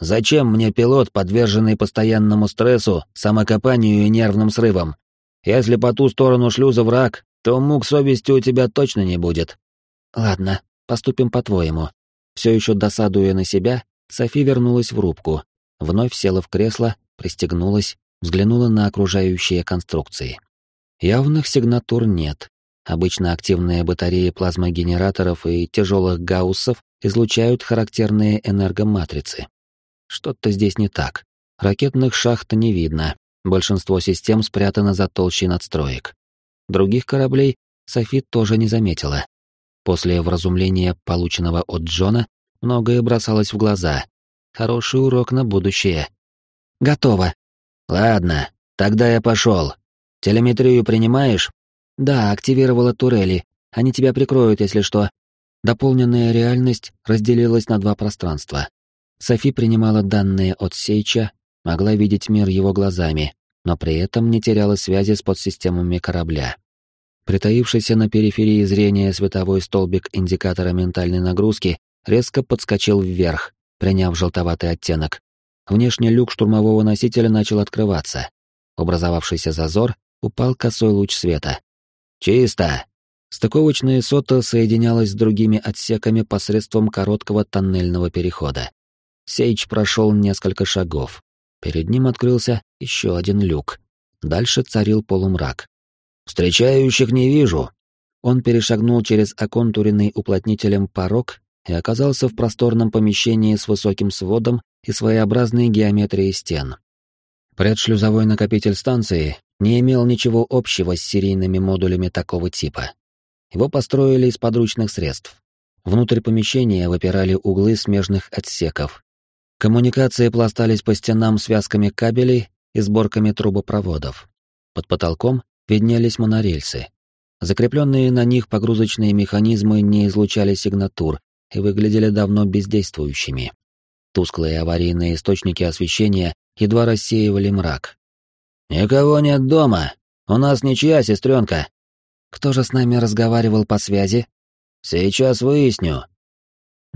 Зачем мне пилот, подверженный постоянному стрессу, самокопанию и нервным срывам? Если по ту сторону шлюза враг, то мук совести у тебя точно не будет. Ладно, поступим по-твоему. Все еще досадуя на себя, Софи вернулась в рубку, вновь села в кресло, пристегнулась, взглянула на окружающие конструкции. Явных сигнатур нет, Обычно активные батареи плазмогенераторов и тяжелых гауссов излучают характерные энергоматрицы. Что-то здесь не так. Ракетных шахт не видно, большинство систем спрятано за толщей надстроек. Других кораблей Софи тоже не заметила. После вразумления, полученного от Джона, многое бросалось в глаза. Хороший урок на будущее. Готово. Ладно, тогда я пошел. Телеметрию принимаешь? Да, активировала турели. Они тебя прикроют, если что. Дополненная реальность разделилась на два пространства. Софи принимала данные от Сейча, могла видеть мир его глазами, но при этом не теряла связи с подсистемами корабля. Притаившийся на периферии зрения световой столбик индикатора ментальной нагрузки резко подскочил вверх, приняв желтоватый оттенок. Внешний люк штурмового носителя начал открываться. Образовавшийся зазор упал косой луч света. «Чисто!» Стыковочная сота соединялась с другими отсеками посредством короткого тоннельного перехода. Сейч прошел несколько шагов. Перед ним открылся еще один люк. Дальше царил полумрак. «Встречающих не вижу!» Он перешагнул через оконтуренный уплотнителем порог и оказался в просторном помещении с высоким сводом и своеобразной геометрией стен. Предшлюзовой накопитель станции не имел ничего общего с серийными модулями такого типа. Его построили из подручных средств. Внутрь помещения выпирали углы смежных отсеков. Коммуникации пластались по стенам связками кабелей и сборками трубопроводов. Под потолком виднелись монорельсы. Закрепленные на них погрузочные механизмы не излучали сигнатур и выглядели давно бездействующими. Тусклые аварийные источники освещения едва рассеивали мрак, «Никого нет дома. У нас ничья, сестренка». «Кто же с нами разговаривал по связи?» «Сейчас выясню».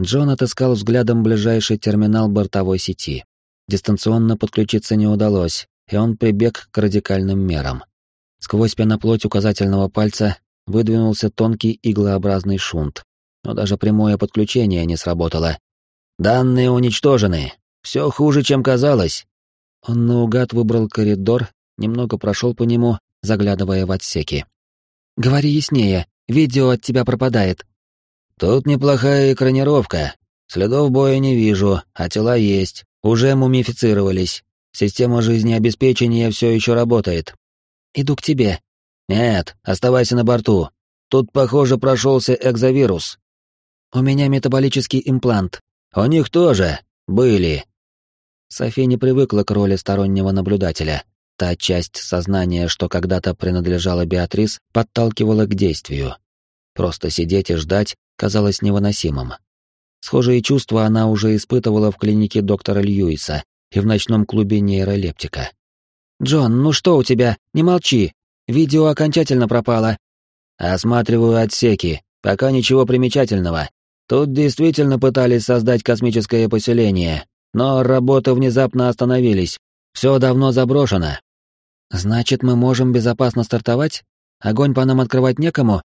Джон отыскал взглядом ближайший терминал бортовой сети. Дистанционно подключиться не удалось, и он прибег к радикальным мерам. Сквозь пеноплоть указательного пальца выдвинулся тонкий иглообразный шунт, но даже прямое подключение не сработало. «Данные уничтожены. Все хуже, чем казалось». Он наугад выбрал коридор немного прошел по нему, заглядывая в отсеки. «Говори яснее, видео от тебя пропадает». «Тут неплохая экранировка. Следов боя не вижу, а тела есть. Уже мумифицировались. Система жизнеобеспечения все еще работает». «Иду к тебе». «Нет, оставайся на борту. Тут, похоже, прошелся экзовирус». «У меня метаболический имплант». «У них тоже. Были». София не привыкла к роли стороннего наблюдателя, Та часть сознания, что когда-то принадлежала Беатрис, подталкивала к действию. Просто сидеть и ждать казалось невыносимым. Схожие чувства она уже испытывала в клинике доктора Льюиса и в ночном клубе нейролептика. «Джон, ну что у тебя? Не молчи! Видео окончательно пропало!» «Осматриваю отсеки. Пока ничего примечательного. Тут действительно пытались создать космическое поселение, но работы внезапно остановились. Все давно заброшено. Значит, мы можем безопасно стартовать? Огонь по нам открывать некому?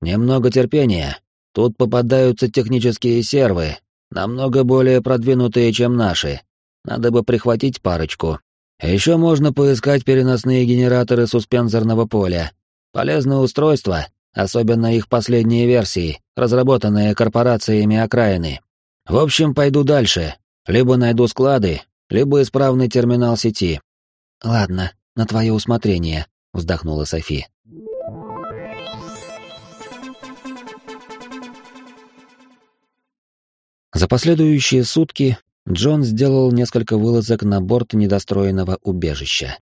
Немного терпения. Тут попадаются технические сервы, намного более продвинутые, чем наши. Надо бы прихватить парочку. Еще можно поискать переносные генераторы суспензорного поля. Полезное устройство, особенно их последние версии, разработанные корпорациями окраины. В общем, пойду дальше. Либо найду склады, либо исправный терминал сети. Ладно, на твое усмотрение, вздохнула Софи. За последующие сутки Джон сделал несколько вылазок на борт недостроенного убежища.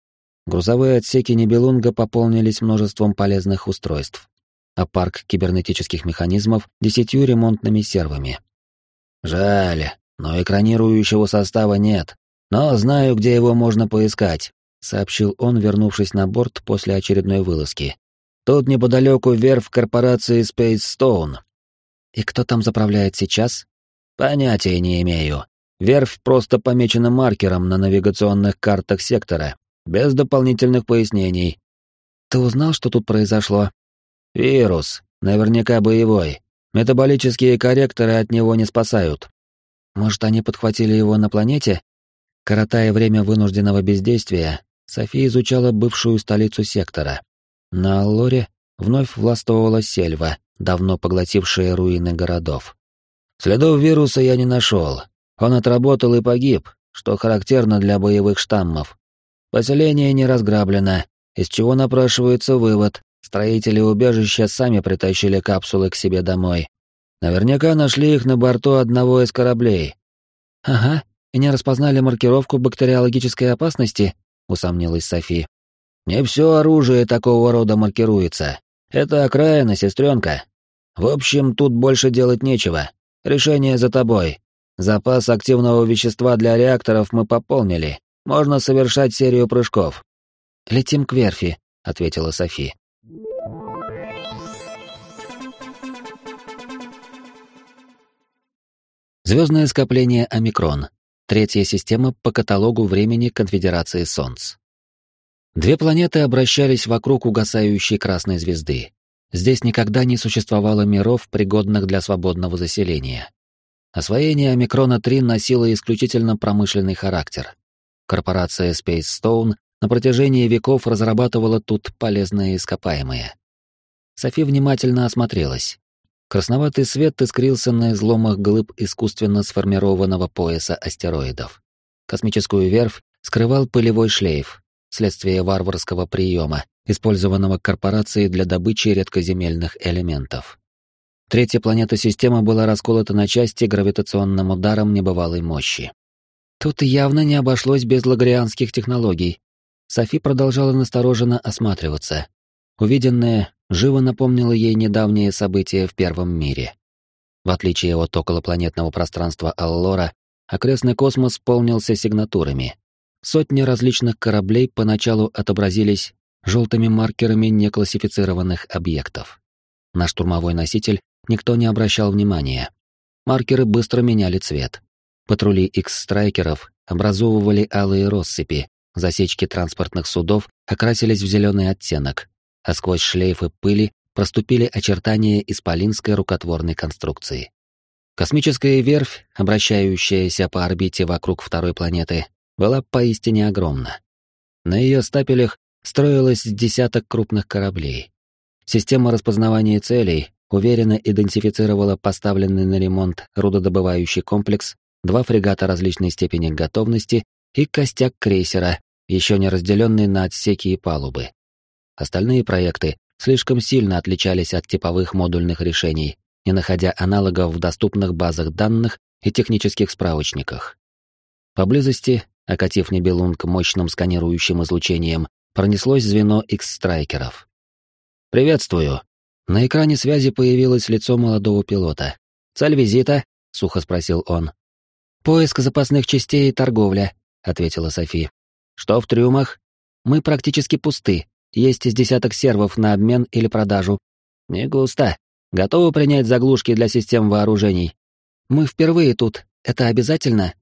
Грузовые отсеки Небелунга пополнились множеством полезных устройств, а парк кибернетических механизмов — десятью ремонтными сервами. «Жаль, но экранирующего состава нет, но знаю, где его можно поискать», — сообщил он, вернувшись на борт после очередной вылазки. «Тут неподалеку верфь корпорации Space Stone». «И кто там заправляет сейчас?» «Понятия не имею. Верфь просто помечена маркером на навигационных картах сектора, без дополнительных пояснений». «Ты узнал, что тут произошло?» «Вирус, наверняка боевой. Метаболические корректоры от него не спасают. Может, они подхватили его на планете? Коротая время вынужденного бездействия, София изучала бывшую столицу сектора. На Аллоре вновь властвовала сельва, давно поглотившая руины городов. Следов вируса я не нашел. Он отработал и погиб, что характерно для боевых штаммов. Поселение не разграблено, из чего напрашивается вывод, Строители убежища сами притащили капсулы к себе домой. Наверняка нашли их на борту одного из кораблей. Ага, и не распознали маркировку бактериологической опасности, усомнилась Софи. Не все оружие такого рода маркируется. Это окраина, сестренка. В общем, тут больше делать нечего. Решение за тобой. Запас активного вещества для реакторов мы пополнили. Можно совершать серию прыжков. Летим к верфи, ответила Софи. Звездное скопление Омикрон. Третья система по каталогу времени Конфедерации Солнц. Две планеты обращались вокруг угасающей красной звезды. Здесь никогда не существовало миров, пригодных для свободного заселения. Освоение Омикрона-3 носило исключительно промышленный характер. Корпорация Space Stone на протяжении веков разрабатывала тут полезные ископаемые. Софи внимательно осмотрелась. Красноватый свет искрился на изломах глыб искусственно сформированного пояса астероидов. Космическую верфь скрывал пылевой шлейф, следствие варварского приема, использованного корпорацией для добычи редкоземельных элементов. Третья планета системы была расколота на части гравитационным ударом небывалой мощи. Тут явно не обошлось без лагрианских технологий. Софи продолжала настороженно осматриваться. Увиденное живо напомнило ей недавние события в Первом мире. В отличие от околопланетного пространства Аллора, окрестный космос полнился сигнатурами. Сотни различных кораблей поначалу отобразились желтыми маркерами неклассифицированных объектов. На штурмовой носитель никто не обращал внимания. Маркеры быстро меняли цвет. Патрули X-страйкеров образовывали алые россыпи, засечки транспортных судов окрасились в зеленый оттенок, а сквозь шлейфы пыли проступили очертания исполинской рукотворной конструкции. Космическая верфь, обращающаяся по орбите вокруг второй планеты, была поистине огромна. На ее стапелях строилось десяток крупных кораблей. Система распознавания целей уверенно идентифицировала поставленный на ремонт рудодобывающий комплекс, два фрегата различной степени готовности и костяк крейсера, еще не разделенный на отсеки и палубы. Остальные проекты слишком сильно отличались от типовых модульных решений, не находя аналогов в доступных базах данных и технических справочниках. Поблизости, окатив Небелунг мощным сканирующим излучением, пронеслось звено X-страйкеров. «Приветствую!» На экране связи появилось лицо молодого пилота. «Цель визита?» — сухо спросил он. «Поиск запасных частей и торговля», — ответила Софи. «Что в трюмах?» «Мы практически пусты. Есть из десяток сервов на обмен или продажу. Не густо. Готовы принять заглушки для систем вооружений? Мы впервые тут. Это обязательно?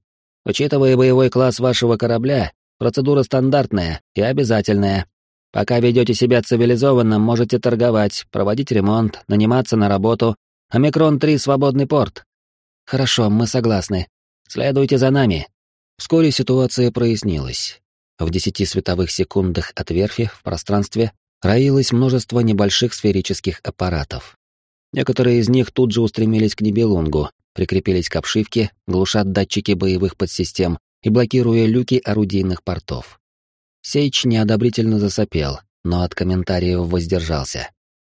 Учитывая боевой класс вашего корабля, процедура стандартная и обязательная. Пока ведете себя цивилизованно, можете торговать, проводить ремонт, наниматься на работу. Омикрон-3 — свободный порт. Хорошо, мы согласны. Следуйте за нами. Вскоре ситуация прояснилась. В десяти световых секундах от верфи в пространстве роилось множество небольших сферических аппаратов. Некоторые из них тут же устремились к Нибелунгу, прикрепились к обшивке, глушат датчики боевых подсистем и блокируя люки орудийных портов. Сейч неодобрительно засопел, но от комментариев воздержался.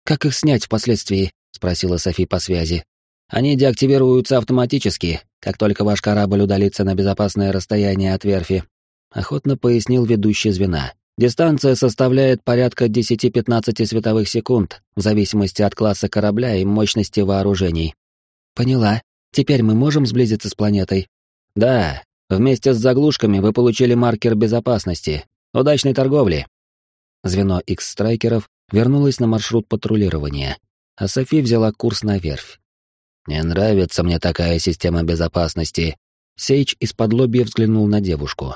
«Как их снять впоследствии?» — спросила Софи по связи. «Они деактивируются автоматически, как только ваш корабль удалится на безопасное расстояние от верфи», — охотно пояснил ведущий звена. «Дистанция составляет порядка 10-15 световых секунд, в зависимости от класса корабля и мощности вооружений». «Поняла. Теперь мы можем сблизиться с планетой?» «Да. Вместе с заглушками вы получили маркер безопасности, Удачной торговли!» Звено X-страйкеров вернулось на маршрут патрулирования, а Софи взяла курс на верфь. «Не нравится мне такая система безопасности». Сейч из-под лобья взглянул на девушку.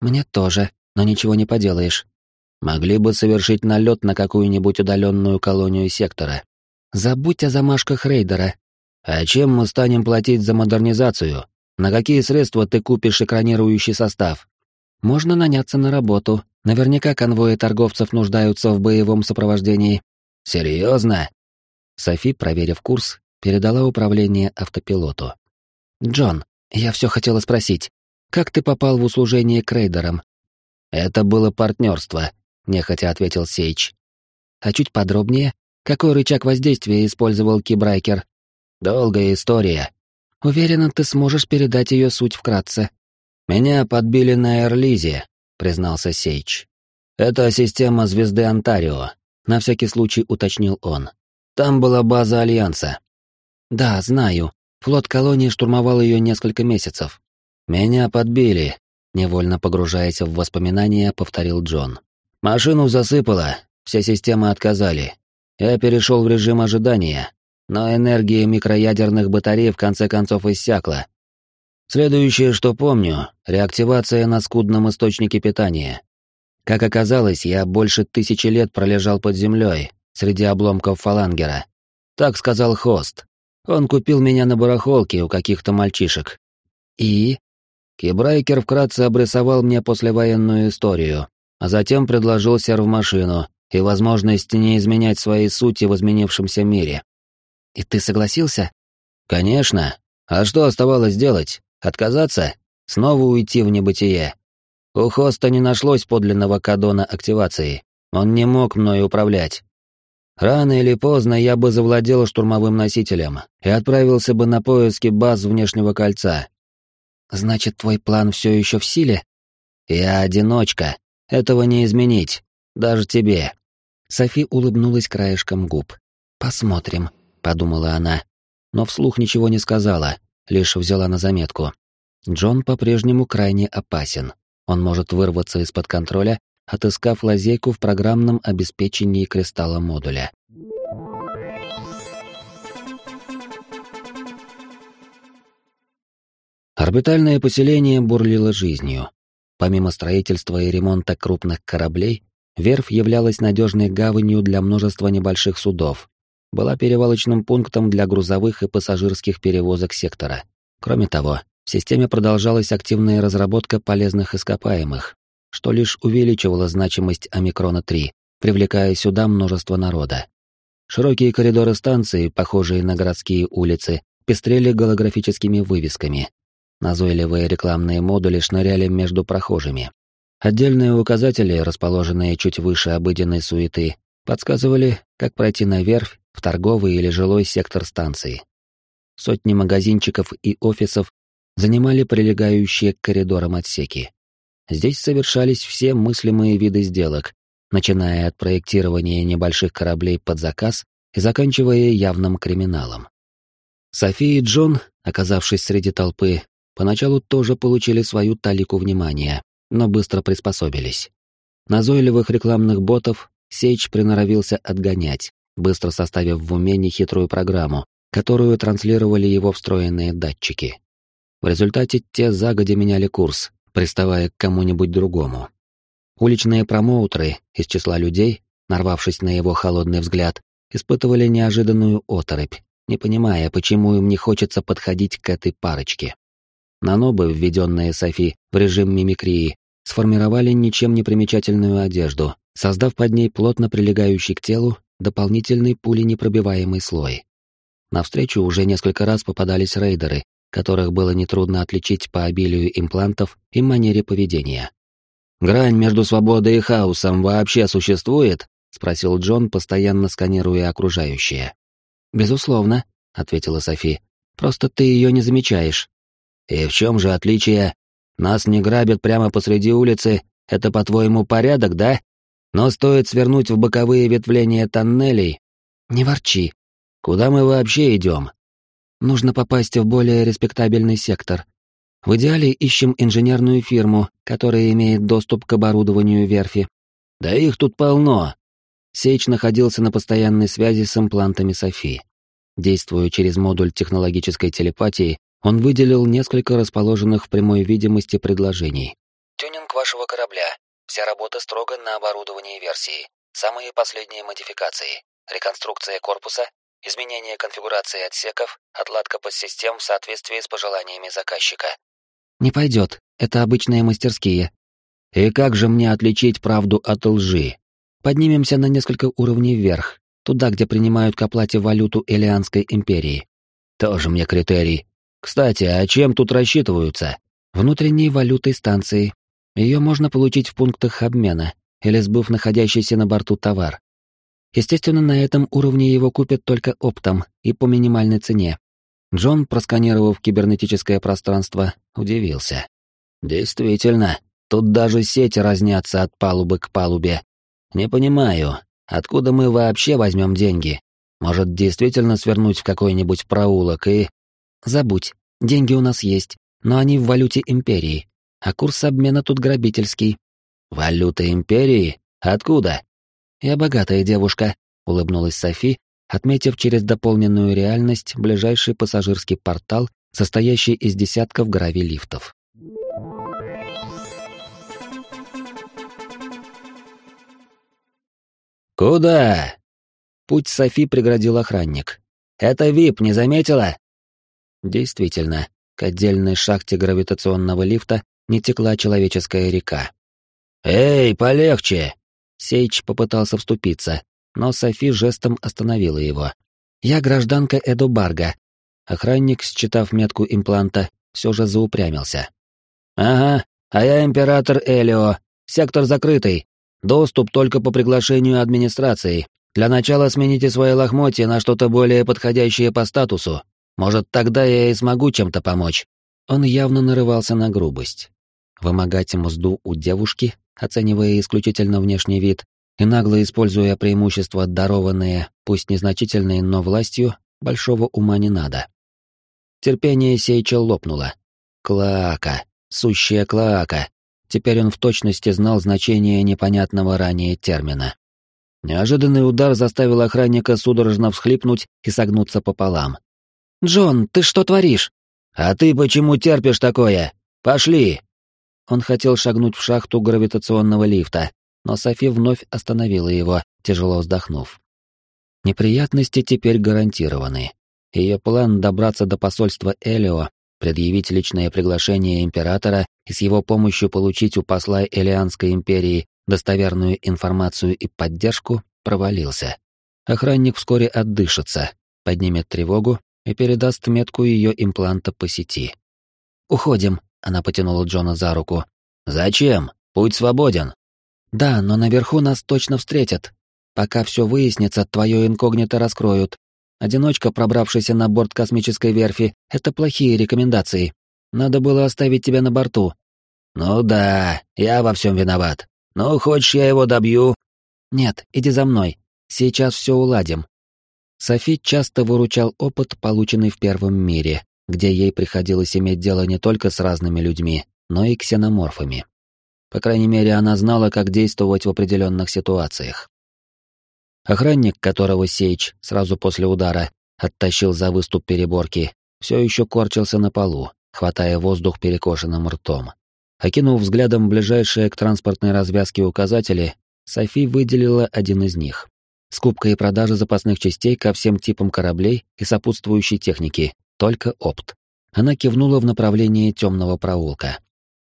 «Мне тоже, но ничего не поделаешь. Могли бы совершить налет на какую-нибудь удаленную колонию сектора. Забудь о замашках рейдера. А чем мы станем платить за модернизацию? На какие средства ты купишь экранирующий состав? Можно наняться на работу. Наверняка конвои торговцев нуждаются в боевом сопровождении. Серьезно? Софи, проверив курс, передала управление автопилоту. Джон, я все хотела спросить. Как ты попал в услужение к рейдерам? Это было партнерство, нехотя ответил Сейч. А чуть подробнее, какой рычаг воздействия использовал Кибрайкер? Долгая история. Уверена, ты сможешь передать ее суть вкратце. «Меня подбили на Эрлизе», — признался Сейч. «Это система звезды Онтарио», — на всякий случай уточнил он. «Там была база Альянса». «Да, знаю. Флот колонии штурмовал ее несколько месяцев». «Меня подбили», — невольно погружаясь в воспоминания, повторил Джон. «Машину засыпало, все системы отказали. Я перешел в режим ожидания, но энергия микроядерных батарей в конце концов иссякла, Следующее, что помню, реактивация на скудном источнике питания. Как оказалось, я больше тысячи лет пролежал под землей, среди обломков фалангера. Так сказал хост. Он купил меня на барахолке у каких-то мальчишек. И? Кибрайкер вкратце обрисовал мне послевоенную историю, а затем предложил серв-машину и возможность не изменять своей сути в изменившемся мире. И ты согласился? Конечно. А что оставалось делать? Отказаться? Снова уйти в небытие? У Хоста не нашлось подлинного кадона активации. Он не мог мной управлять. Рано или поздно я бы завладел штурмовым носителем и отправился бы на поиски баз внешнего кольца. Значит, твой план все еще в силе? Я одиночка. Этого не изменить. Даже тебе. Софи улыбнулась краешком губ. Посмотрим, подумала она, но вслух ничего не сказала, лишь взяла на заметку. Джон по-прежнему крайне опасен. Он может вырваться из-под контроля, отыскав лазейку в программном обеспечении кристалла модуля. Орбитальное поселение бурлило жизнью. Помимо строительства и ремонта крупных кораблей, верфь являлась надежной гаванью для множества небольших судов, была перевалочным пунктом для грузовых и пассажирских перевозок сектора. Кроме того, в системе продолжалась активная разработка полезных ископаемых, что лишь увеличивало значимость Омикрона-3, привлекая сюда множество народа. Широкие коридоры станции, похожие на городские улицы, пестрели голографическими вывесками. Назойливые рекламные модули шныряли между прохожими. Отдельные указатели, расположенные чуть выше обыденной суеты, подсказывали, как пройти на верфь в торговый или жилой сектор станции. Сотни магазинчиков и офисов занимали прилегающие к коридорам отсеки. Здесь совершались все мыслимые виды сделок, начиная от проектирования небольших кораблей под заказ и заканчивая явным криминалом. София и Джон, оказавшись среди толпы, поначалу тоже получили свою талику внимания, но быстро приспособились. Назойливых рекламных ботов Сейч приноровился отгонять, быстро составив в уме нехитрую программу, которую транслировали его встроенные датчики. В результате те загодя меняли курс, приставая к кому-нибудь другому. Уличные промоутеры из числа людей, нарвавшись на его холодный взгляд, испытывали неожиданную оторопь, не понимая, почему им не хочется подходить к этой парочке. Нанобы, введенные Софи в режим мимикрии, сформировали ничем не примечательную одежду, создав под ней плотно прилегающий к телу дополнительный пуленепробиваемый слой. Навстречу уже несколько раз попадались рейдеры, которых было нетрудно отличить по обилию имплантов и манере поведения. «Грань между свободой и хаосом вообще существует?» — спросил Джон, постоянно сканируя окружающее. «Безусловно», — ответила Софи. «Просто ты ее не замечаешь». «И в чем же отличие? Нас не грабят прямо посреди улицы. Это, по-твоему, порядок, да? Но стоит свернуть в боковые ветвления тоннелей...» «Не ворчи. Куда мы вообще идем?» «Нужно попасть в более респектабельный сектор. В идеале ищем инженерную фирму, которая имеет доступ к оборудованию верфи». «Да их тут полно. Сейч находился на постоянной связи с имплантами Софи. Действуя через модуль технологической телепатии, он выделил несколько расположенных в прямой видимости предложений. «Тюнинг вашего корабля. Вся работа строго на оборудовании версии. Самые последние модификации. Реконструкция корпуса, изменение конфигурации отсеков, отладка подсистем в соответствии с пожеланиями заказчика». «Не пойдет. Это обычные мастерские». «И как же мне отличить правду от лжи?» Поднимемся на несколько уровней вверх, туда, где принимают к оплате валюту Элианской империи. Тоже мне критерий. Кстати, а чем тут рассчитываются? Внутренней валютой станции. Ее можно получить в пунктах обмена или сбыв находящийся на борту товар. Естественно, на этом уровне его купят только оптом и по минимальной цене. Джон, просканировав кибернетическое пространство, удивился. Действительно, тут даже сети разнятся от палубы к палубе. Не понимаю, откуда мы вообще возьмем деньги? Может, действительно свернуть в какой-нибудь проулок и... Забудь, деньги у нас есть, но они в валюте империи, а курс обмена тут грабительский. Валюта империи? Откуда? Я богатая девушка, улыбнулась Софи, отметив через дополненную реальность ближайший пассажирский портал, состоящий из десятков гравилифтов. «Куда?» Путь Софи преградил охранник. «Это ВИП, не заметила?» Действительно, к отдельной шахте гравитационного лифта не текла человеческая река. «Эй, полегче!» Сейч попытался вступиться, но Софи жестом остановила его. «Я гражданка Эдубарга». Охранник, считав метку импланта, все же заупрямился. «Ага, а я император Элио. Сектор закрытый. Доступ только по приглашению администрации. Для начала смените свои лохмотья на что-то более подходящее по статусу. Может, тогда я и смогу чем-то помочь». Он явно нарывался на грубость. Вымогать мзду у девушки, оценивая исключительно внешний вид, и нагло используя преимущества, дарованные, пусть незначительные, но властью, большого ума не надо. Терпение Сейча лопнуло. Клоака, сущая клоака. Теперь он в точности знал значение непонятного ранее термина. Неожиданный удар заставил охранника судорожно всхлипнуть и согнуться пополам. «Джон, ты что творишь?» «А ты почему терпишь такое? Пошли!» Он хотел шагнуть в шахту гравитационного лифта, но Софи вновь остановила его, тяжело вздохнув. Неприятности теперь гарантированы. Ее план добраться до посольства Элио предъявить личное приглашение императора и с его помощью получить у посла Элианской империи достоверную информацию и поддержку, провалился. Охранник вскоре отдышится, поднимет тревогу и передаст метку ее импланта по сети. «Уходим», — она потянула Джона за руку. «Зачем? Путь свободен». «Да, но наверху нас точно встретят. Пока все выяснится, твое инкогнито раскроют, Одиночка, пробравшийся на борт космической верфи, это плохие рекомендации. Надо было оставить тебя на борту. Ну да, я во всем виноват. Ну, хочешь, я его добью? Нет, иди за мной. Сейчас все уладим. Софи часто выручал опыт, полученный в первом мире, где ей приходилось иметь дело не только с разными людьми, но и ксеноморфами. По крайней мере, она знала, как действовать в определенных ситуациях. Охранник, которого Сейч сразу после удара оттащил за выступ переборки, все еще корчился на полу, хватая воздух перекошенным ртом. Окинув взглядом ближайшие к транспортной развязке указатели, Софи выделила один из них. Скупка и продажа запасных частей ко всем типам кораблей и сопутствующей техники, только опт. Она кивнула в направлении темного проулка.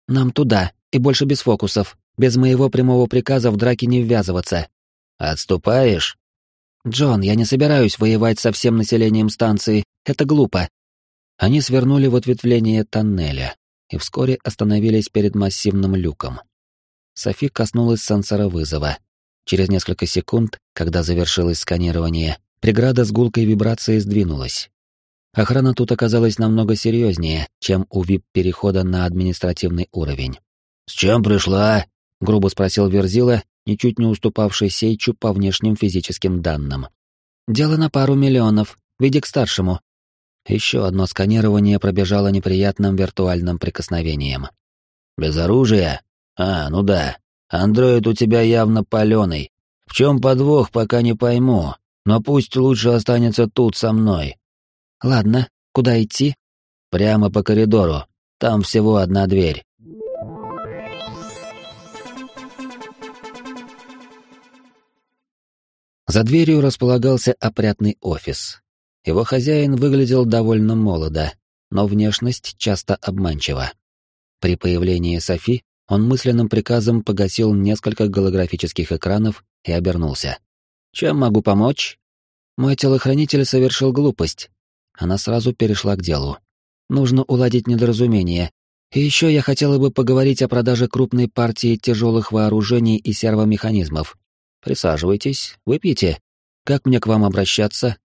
«Нам туда, и больше без фокусов. Без моего прямого приказа в драке не ввязываться». «Отступаешь?» «Джон, я не собираюсь воевать со всем населением станции. Это глупо». Они свернули в ответвление тоннеля и вскоре остановились перед массивным люком. Софи коснулась сенсора вызова. Через несколько секунд, когда завершилось сканирование, преграда с гулкой вибрацией сдвинулась. Охрана тут оказалась намного серьезнее, чем у вип-перехода на административный уровень. «С чем пришла?» — грубо спросил Верзила, ничуть не уступавший Сейчу по внешним физическим данным. «Дело на пару миллионов. Веди к старшему». Еще одно сканирование пробежало неприятным виртуальным прикосновением. «Без оружия? А, ну да. Андроид у тебя явно паленый. В чем подвох, пока не пойму, но пусть лучше останется тут со мной. Ладно, куда идти? Прямо по коридору. Там всего одна дверь. За дверью располагался опрятный офис. Его хозяин выглядел довольно молодо, но внешность часто обманчива. При появлении Софи он мысленным приказом погасил несколько голографических экранов и обернулся. «Чем могу помочь?» «Мой телохранитель совершил глупость». Она сразу перешла к делу. «Нужно уладить недоразумение. И еще я хотела бы поговорить о продаже крупной партии тяжелых вооружений и сервомеханизмов. Присаживайтесь, выпейте. Как мне к вам обращаться?»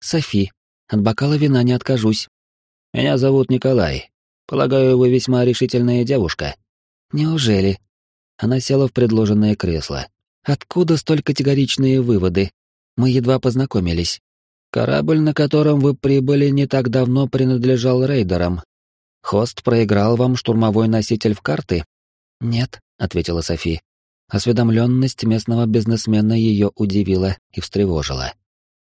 «Софи. От бокала вина не откажусь». «Меня зовут Николай. Полагаю, вы весьма решительная девушка». Неужели? Она села в предложенное кресло. Откуда столь категоричные выводы? Мы едва познакомились. Корабль, на котором вы прибыли не так давно, принадлежал рейдерам. Хост проиграл вам штурмовой носитель в карты? Нет, ответила Софи. Осведомленность местного бизнесмена ее удивила и встревожила.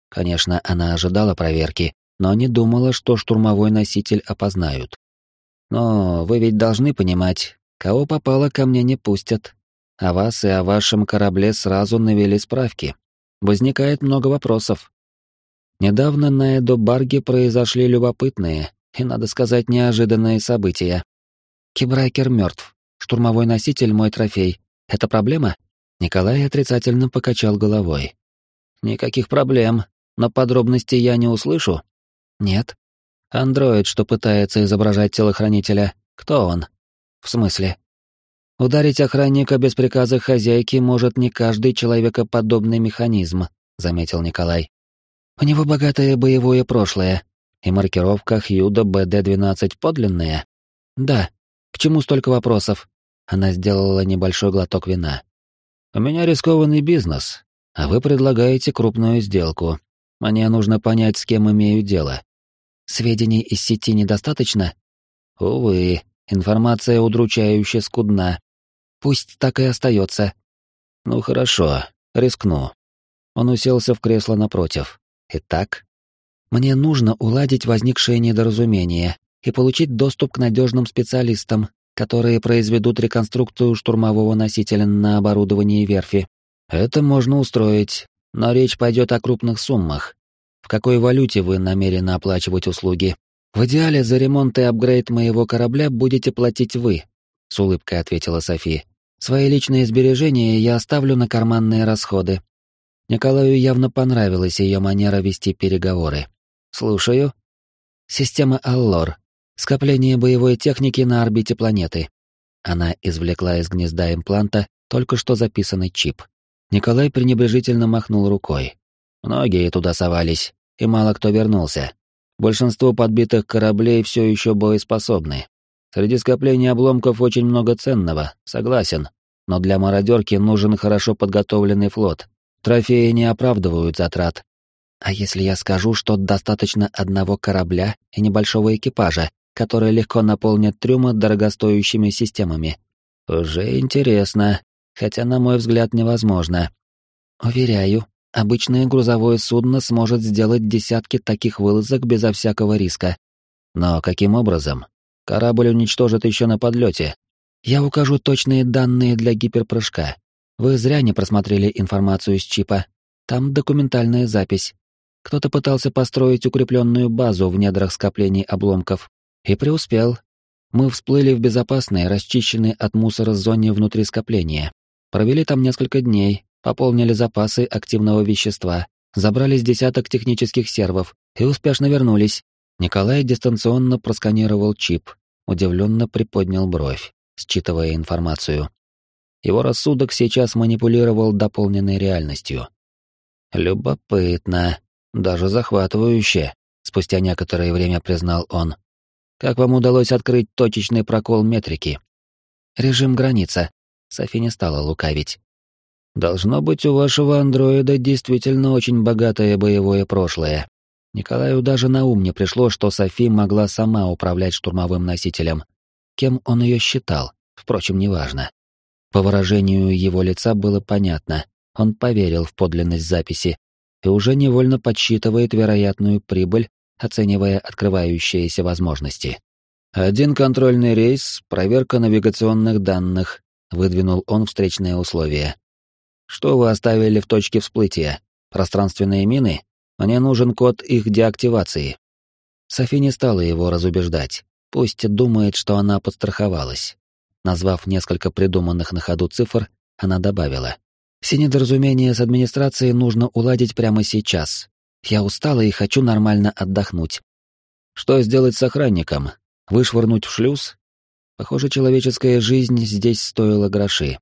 Конечно, она ожидала проверки, но не думала, что штурмовой носитель опознают. Но вы ведь должны понимать, Кого попало, ко мне не пустят. О вас и о вашем корабле сразу навели справки. Возникает много вопросов. Недавно на Эдо-Барге произошли любопытные и, надо сказать, неожиданные события. Кибрайкер мертв. Штурмовой носитель — мой трофей. Это проблема? Николай отрицательно покачал головой. Никаких проблем, но подробностей я не услышу. Нет. Андроид, что пытается изображать телохранителя. Кто он? В смысле? Ударить охранника без приказа хозяйки может не каждый человекоподобный механизм, заметил Николай. У него богатое боевое прошлое, и маркировка Хьюда БД-12 подлинная. Да. К чему столько вопросов? Она сделала небольшой глоток вина. У меня рискованный бизнес, а вы предлагаете крупную сделку. Мне нужно понять, с кем имею дело. Сведений из сети недостаточно? Увы, Информация удручающе скудна. Пусть так и остается. Ну хорошо, рискну. Он уселся в кресло напротив. Итак, мне нужно уладить возникшее недоразумение и получить доступ к надежным специалистам, которые произведут реконструкцию штурмового носителя на оборудовании верфи. Это можно устроить, но речь пойдет о крупных суммах. В какой валюте вы намерены оплачивать услуги? «В идеале за ремонт и апгрейд моего корабля будете платить вы», — с улыбкой ответила София. «Свои личные сбережения я оставлю на карманные расходы». Николаю явно понравилась ее манера вести переговоры. «Слушаю». «Система Аллор. Скопление боевой техники на орбите планеты». Она извлекла из гнезда импланта только что записанный чип. Николай пренебрежительно махнул рукой. Многие туда совались, и мало кто вернулся. Большинство подбитых кораблей все еще боеспособны. Среди скоплений обломков очень много ценного, согласен. Но для мародерки нужен хорошо подготовленный флот. Трофеи не оправдывают затрат. А если я скажу, что достаточно одного корабля и небольшого экипажа, которые легко наполнят трюмы дорогостоящими системами? Уже интересно, хотя, на мой взгляд, невозможно. Уверяю, Обычное грузовое судно сможет сделать десятки таких вылазок безо всякого риска. Но каким образом? Корабль уничтожат еще на подлете. Я укажу точные данные для гиперпрыжка. Вы зря не просмотрели информацию с чипа. Там документальная запись. Кто-то пытался построить укрепленную базу в недрах скоплений обломков. И преуспел. Мы всплыли в безопасной, расчищенной от мусора зоне внутри скопления. Провели там несколько дней, пополнили запасы активного вещества, забрали с десяток технических сервов и успешно вернулись. Николай дистанционно просканировал чип, удивленно приподнял бровь, считывая информацию. Его рассудок сейчас манипулировал дополненной реальностью. Любопытно, даже захватывающе, спустя некоторое время признал он. Как вам удалось открыть точечный прокол метрики? Режим граница. Софи не стала лукавить. Должно быть, у вашего андроида действительно очень богатое боевое прошлое. Николаю даже на ум не пришло, что Софи могла сама управлять штурмовым носителем. Кем он ее считал, впрочем, неважно. По выражению его лица было понятно, он поверил в подлинность записи и уже невольно подсчитывает вероятную прибыль, оценивая открывающиеся возможности. «Один контрольный рейс, проверка навигационных данных», — выдвинул он встречные условия. Что вы оставили в точке всплытия? Пространственные мины? Мне нужен код их деактивации. Софи не стала его разубеждать. Пусть думает, что она подстраховалась. Назвав несколько придуманных на ходу цифр, она добавила. «Все недоразумения с администрацией нужно уладить прямо сейчас. Я устала и хочу нормально отдохнуть». «Что сделать с охранником? Вышвырнуть в шлюз?» Похоже, человеческая жизнь здесь стоила гроши.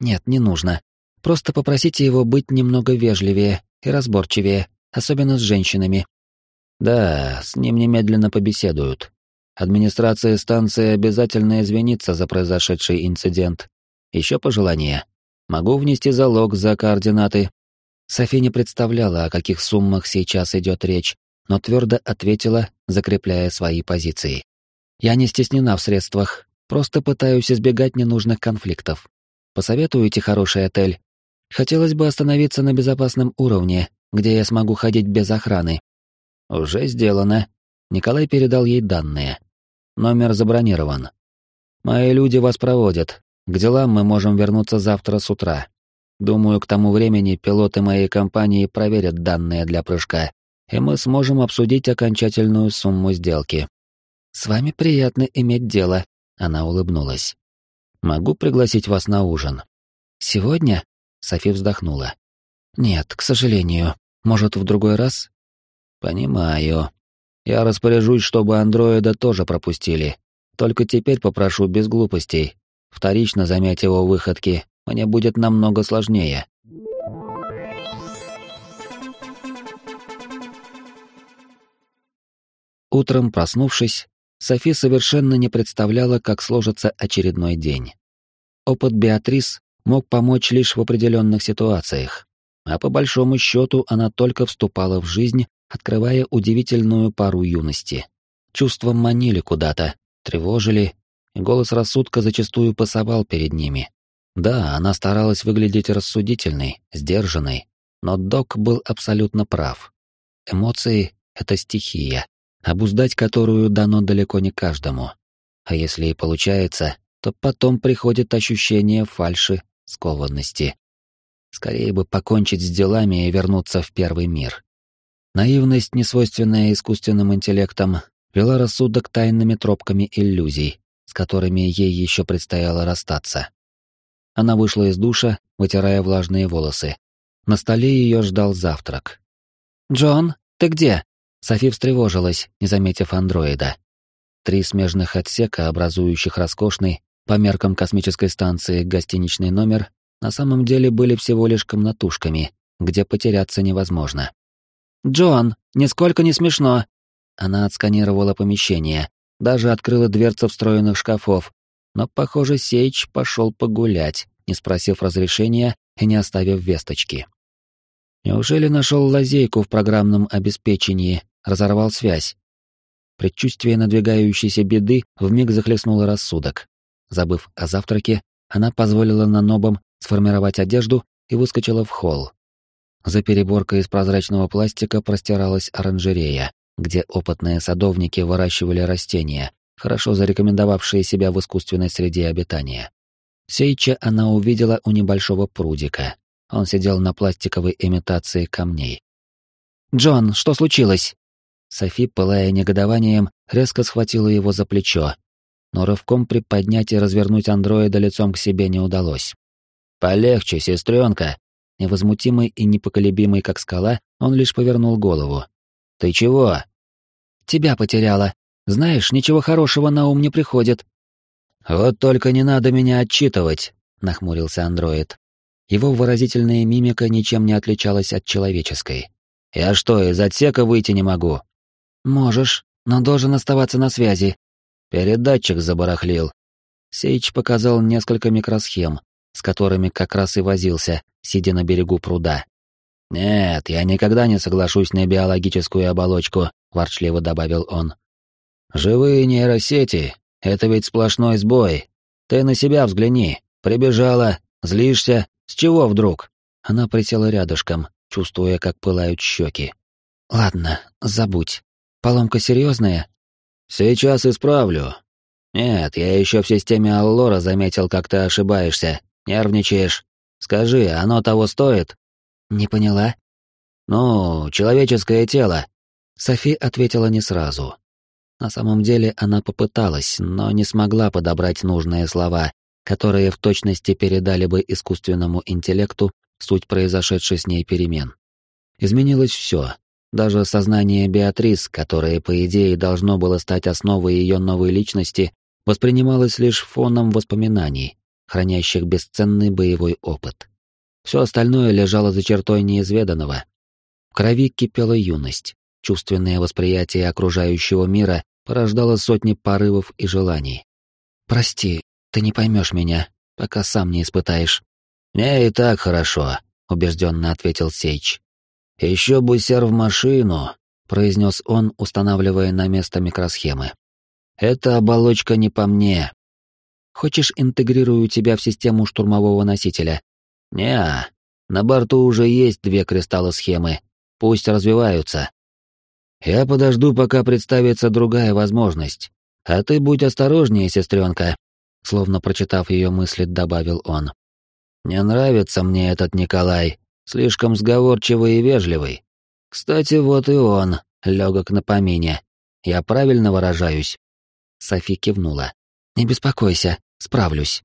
«Нет, не нужно. Просто попросите его быть немного вежливее и разборчивее, особенно с женщинами. Да, с ним немедленно побеседуют. Администрация станции обязательно извинится за произошедший инцидент. Еще пожелание. Могу внести залог за координаты. Софи не представляла, о каких суммах сейчас идет речь, но твердо ответила, закрепляя свои позиции. Я не стеснена в средствах, просто пытаюсь избегать ненужных конфликтов. Посоветуете хороший отель, Хотелось бы остановиться на безопасном уровне, где я смогу ходить без охраны. Уже сделано. Николай передал ей данные. Номер забронирован. Мои люди вас проводят. К делам мы можем вернуться завтра с утра. Думаю, к тому времени пилоты моей компании проверят данные для прыжка, и мы сможем обсудить окончательную сумму сделки. С вами приятно иметь дело, она улыбнулась. Могу пригласить вас на ужин. Сегодня? Софи вздохнула. «Нет, к сожалению. Может, в другой раз?» «Понимаю. Я распоряжусь, чтобы андроида тоже пропустили. Только теперь попрошу без глупостей. Вторично замять его выходки мне будет намного сложнее». Утром, проснувшись, Софи совершенно не представляла, как сложится очередной день. Опыт Беатрис мог помочь лишь в определенных ситуациях, а по большому счету она только вступала в жизнь, открывая удивительную пару юности. Чувства манили куда-то, тревожили, и голос рассудка зачастую пасовал перед ними. Да, она старалась выглядеть рассудительной, сдержанной, но док был абсолютно прав. Эмоции — это стихия, обуздать которую дано далеко не каждому. А если и получается, то потом приходит ощущение фальши скованности. Скорее бы покончить с делами и вернуться в первый мир. Наивность, несвойственная искусственным интеллектом, вела рассудок тайными тропками иллюзий, с которыми ей еще предстояло расстаться. Она вышла из душа, вытирая влажные волосы. На столе ее ждал завтрак. «Джон, ты где?» Софи встревожилась, не заметив андроида. Три смежных отсека, образующих роскошный, по меркам космической станции гостиничный номер на самом деле были всего лишь комнатушками, где потеряться невозможно. «Джон, нисколько не смешно!» Она отсканировала помещение, даже открыла дверцы встроенных шкафов, но, похоже, Сейч пошел погулять, не спросив разрешения и не оставив весточки. Неужели нашел лазейку в программном обеспечении, разорвал связь? Предчувствие надвигающейся беды вмиг захлестнуло рассудок. Забыв о завтраке, она позволила нанобам сформировать одежду и выскочила в холл. За переборкой из прозрачного пластика простиралась оранжерея, где опытные садовники выращивали растения, хорошо зарекомендовавшие себя в искусственной среде обитания. Сейча она увидела у небольшого прудика. Он сидел на пластиковой имитации камней. «Джон, что случилось?» Софи, пылая негодованием, резко схватила его за плечо, но рывком приподнять и развернуть андроида лицом к себе не удалось. «Полегче, сестренка!» Невозмутимый и непоколебимый, как скала, он лишь повернул голову. «Ты чего?» «Тебя потеряла. Знаешь, ничего хорошего на ум не приходит». «Вот только не надо меня отчитывать», — нахмурился андроид. Его выразительная мимика ничем не отличалась от человеческой. «Я что, из отсека выйти не могу?» «Можешь, но должен оставаться на связи». Передатчик забарахлил. Сейч показал несколько микросхем, с которыми как раз и возился, сидя на берегу пруда. «Нет, я никогда не соглашусь на биологическую оболочку», — ворчливо добавил он. «Живые нейросети — это ведь сплошной сбой. Ты на себя взгляни. Прибежала, злишься. С чего вдруг?» Она присела рядышком, чувствуя, как пылают щеки. «Ладно, забудь. Поломка серьезная?» «Сейчас исправлю. Нет, я еще в системе Аллора заметил, как ты ошибаешься. Нервничаешь. Скажи, оно того стоит?» «Не поняла?» «Ну, человеческое тело». Софи ответила не сразу. На самом деле она попыталась, но не смогла подобрать нужные слова, которые в точности передали бы искусственному интеллекту суть произошедшей с ней перемен. Изменилось все, даже сознание Беатрис, которое, по идее, должно было стать основой ее новой личности, воспринималось лишь фоном воспоминаний, хранящих бесценный боевой опыт. Все остальное лежало за чертой неизведанного. В крови кипела юность, чувственное восприятие окружающего мира порождало сотни порывов и желаний. «Прости, ты не поймешь меня, пока сам не испытаешь». «Мне и так хорошо», — убежденно ответил Сейч. «Еще бусер в машину», — произнес он, устанавливая на место микросхемы. «Эта оболочка не по мне». «Хочешь, интегрирую тебя в систему штурмового носителя?» «Не, на борту уже есть две кристаллы-схемы. Пусть развиваются». «Я подожду, пока представится другая возможность. А ты будь осторожнее, сестренка», — словно прочитав ее мысли, добавил он. «Не нравится мне этот Николай. Слишком сговорчивый и вежливый. Кстати, вот и он, легок на помине. Я правильно выражаюсь?» Софи кивнула. «Не беспокойся, справлюсь».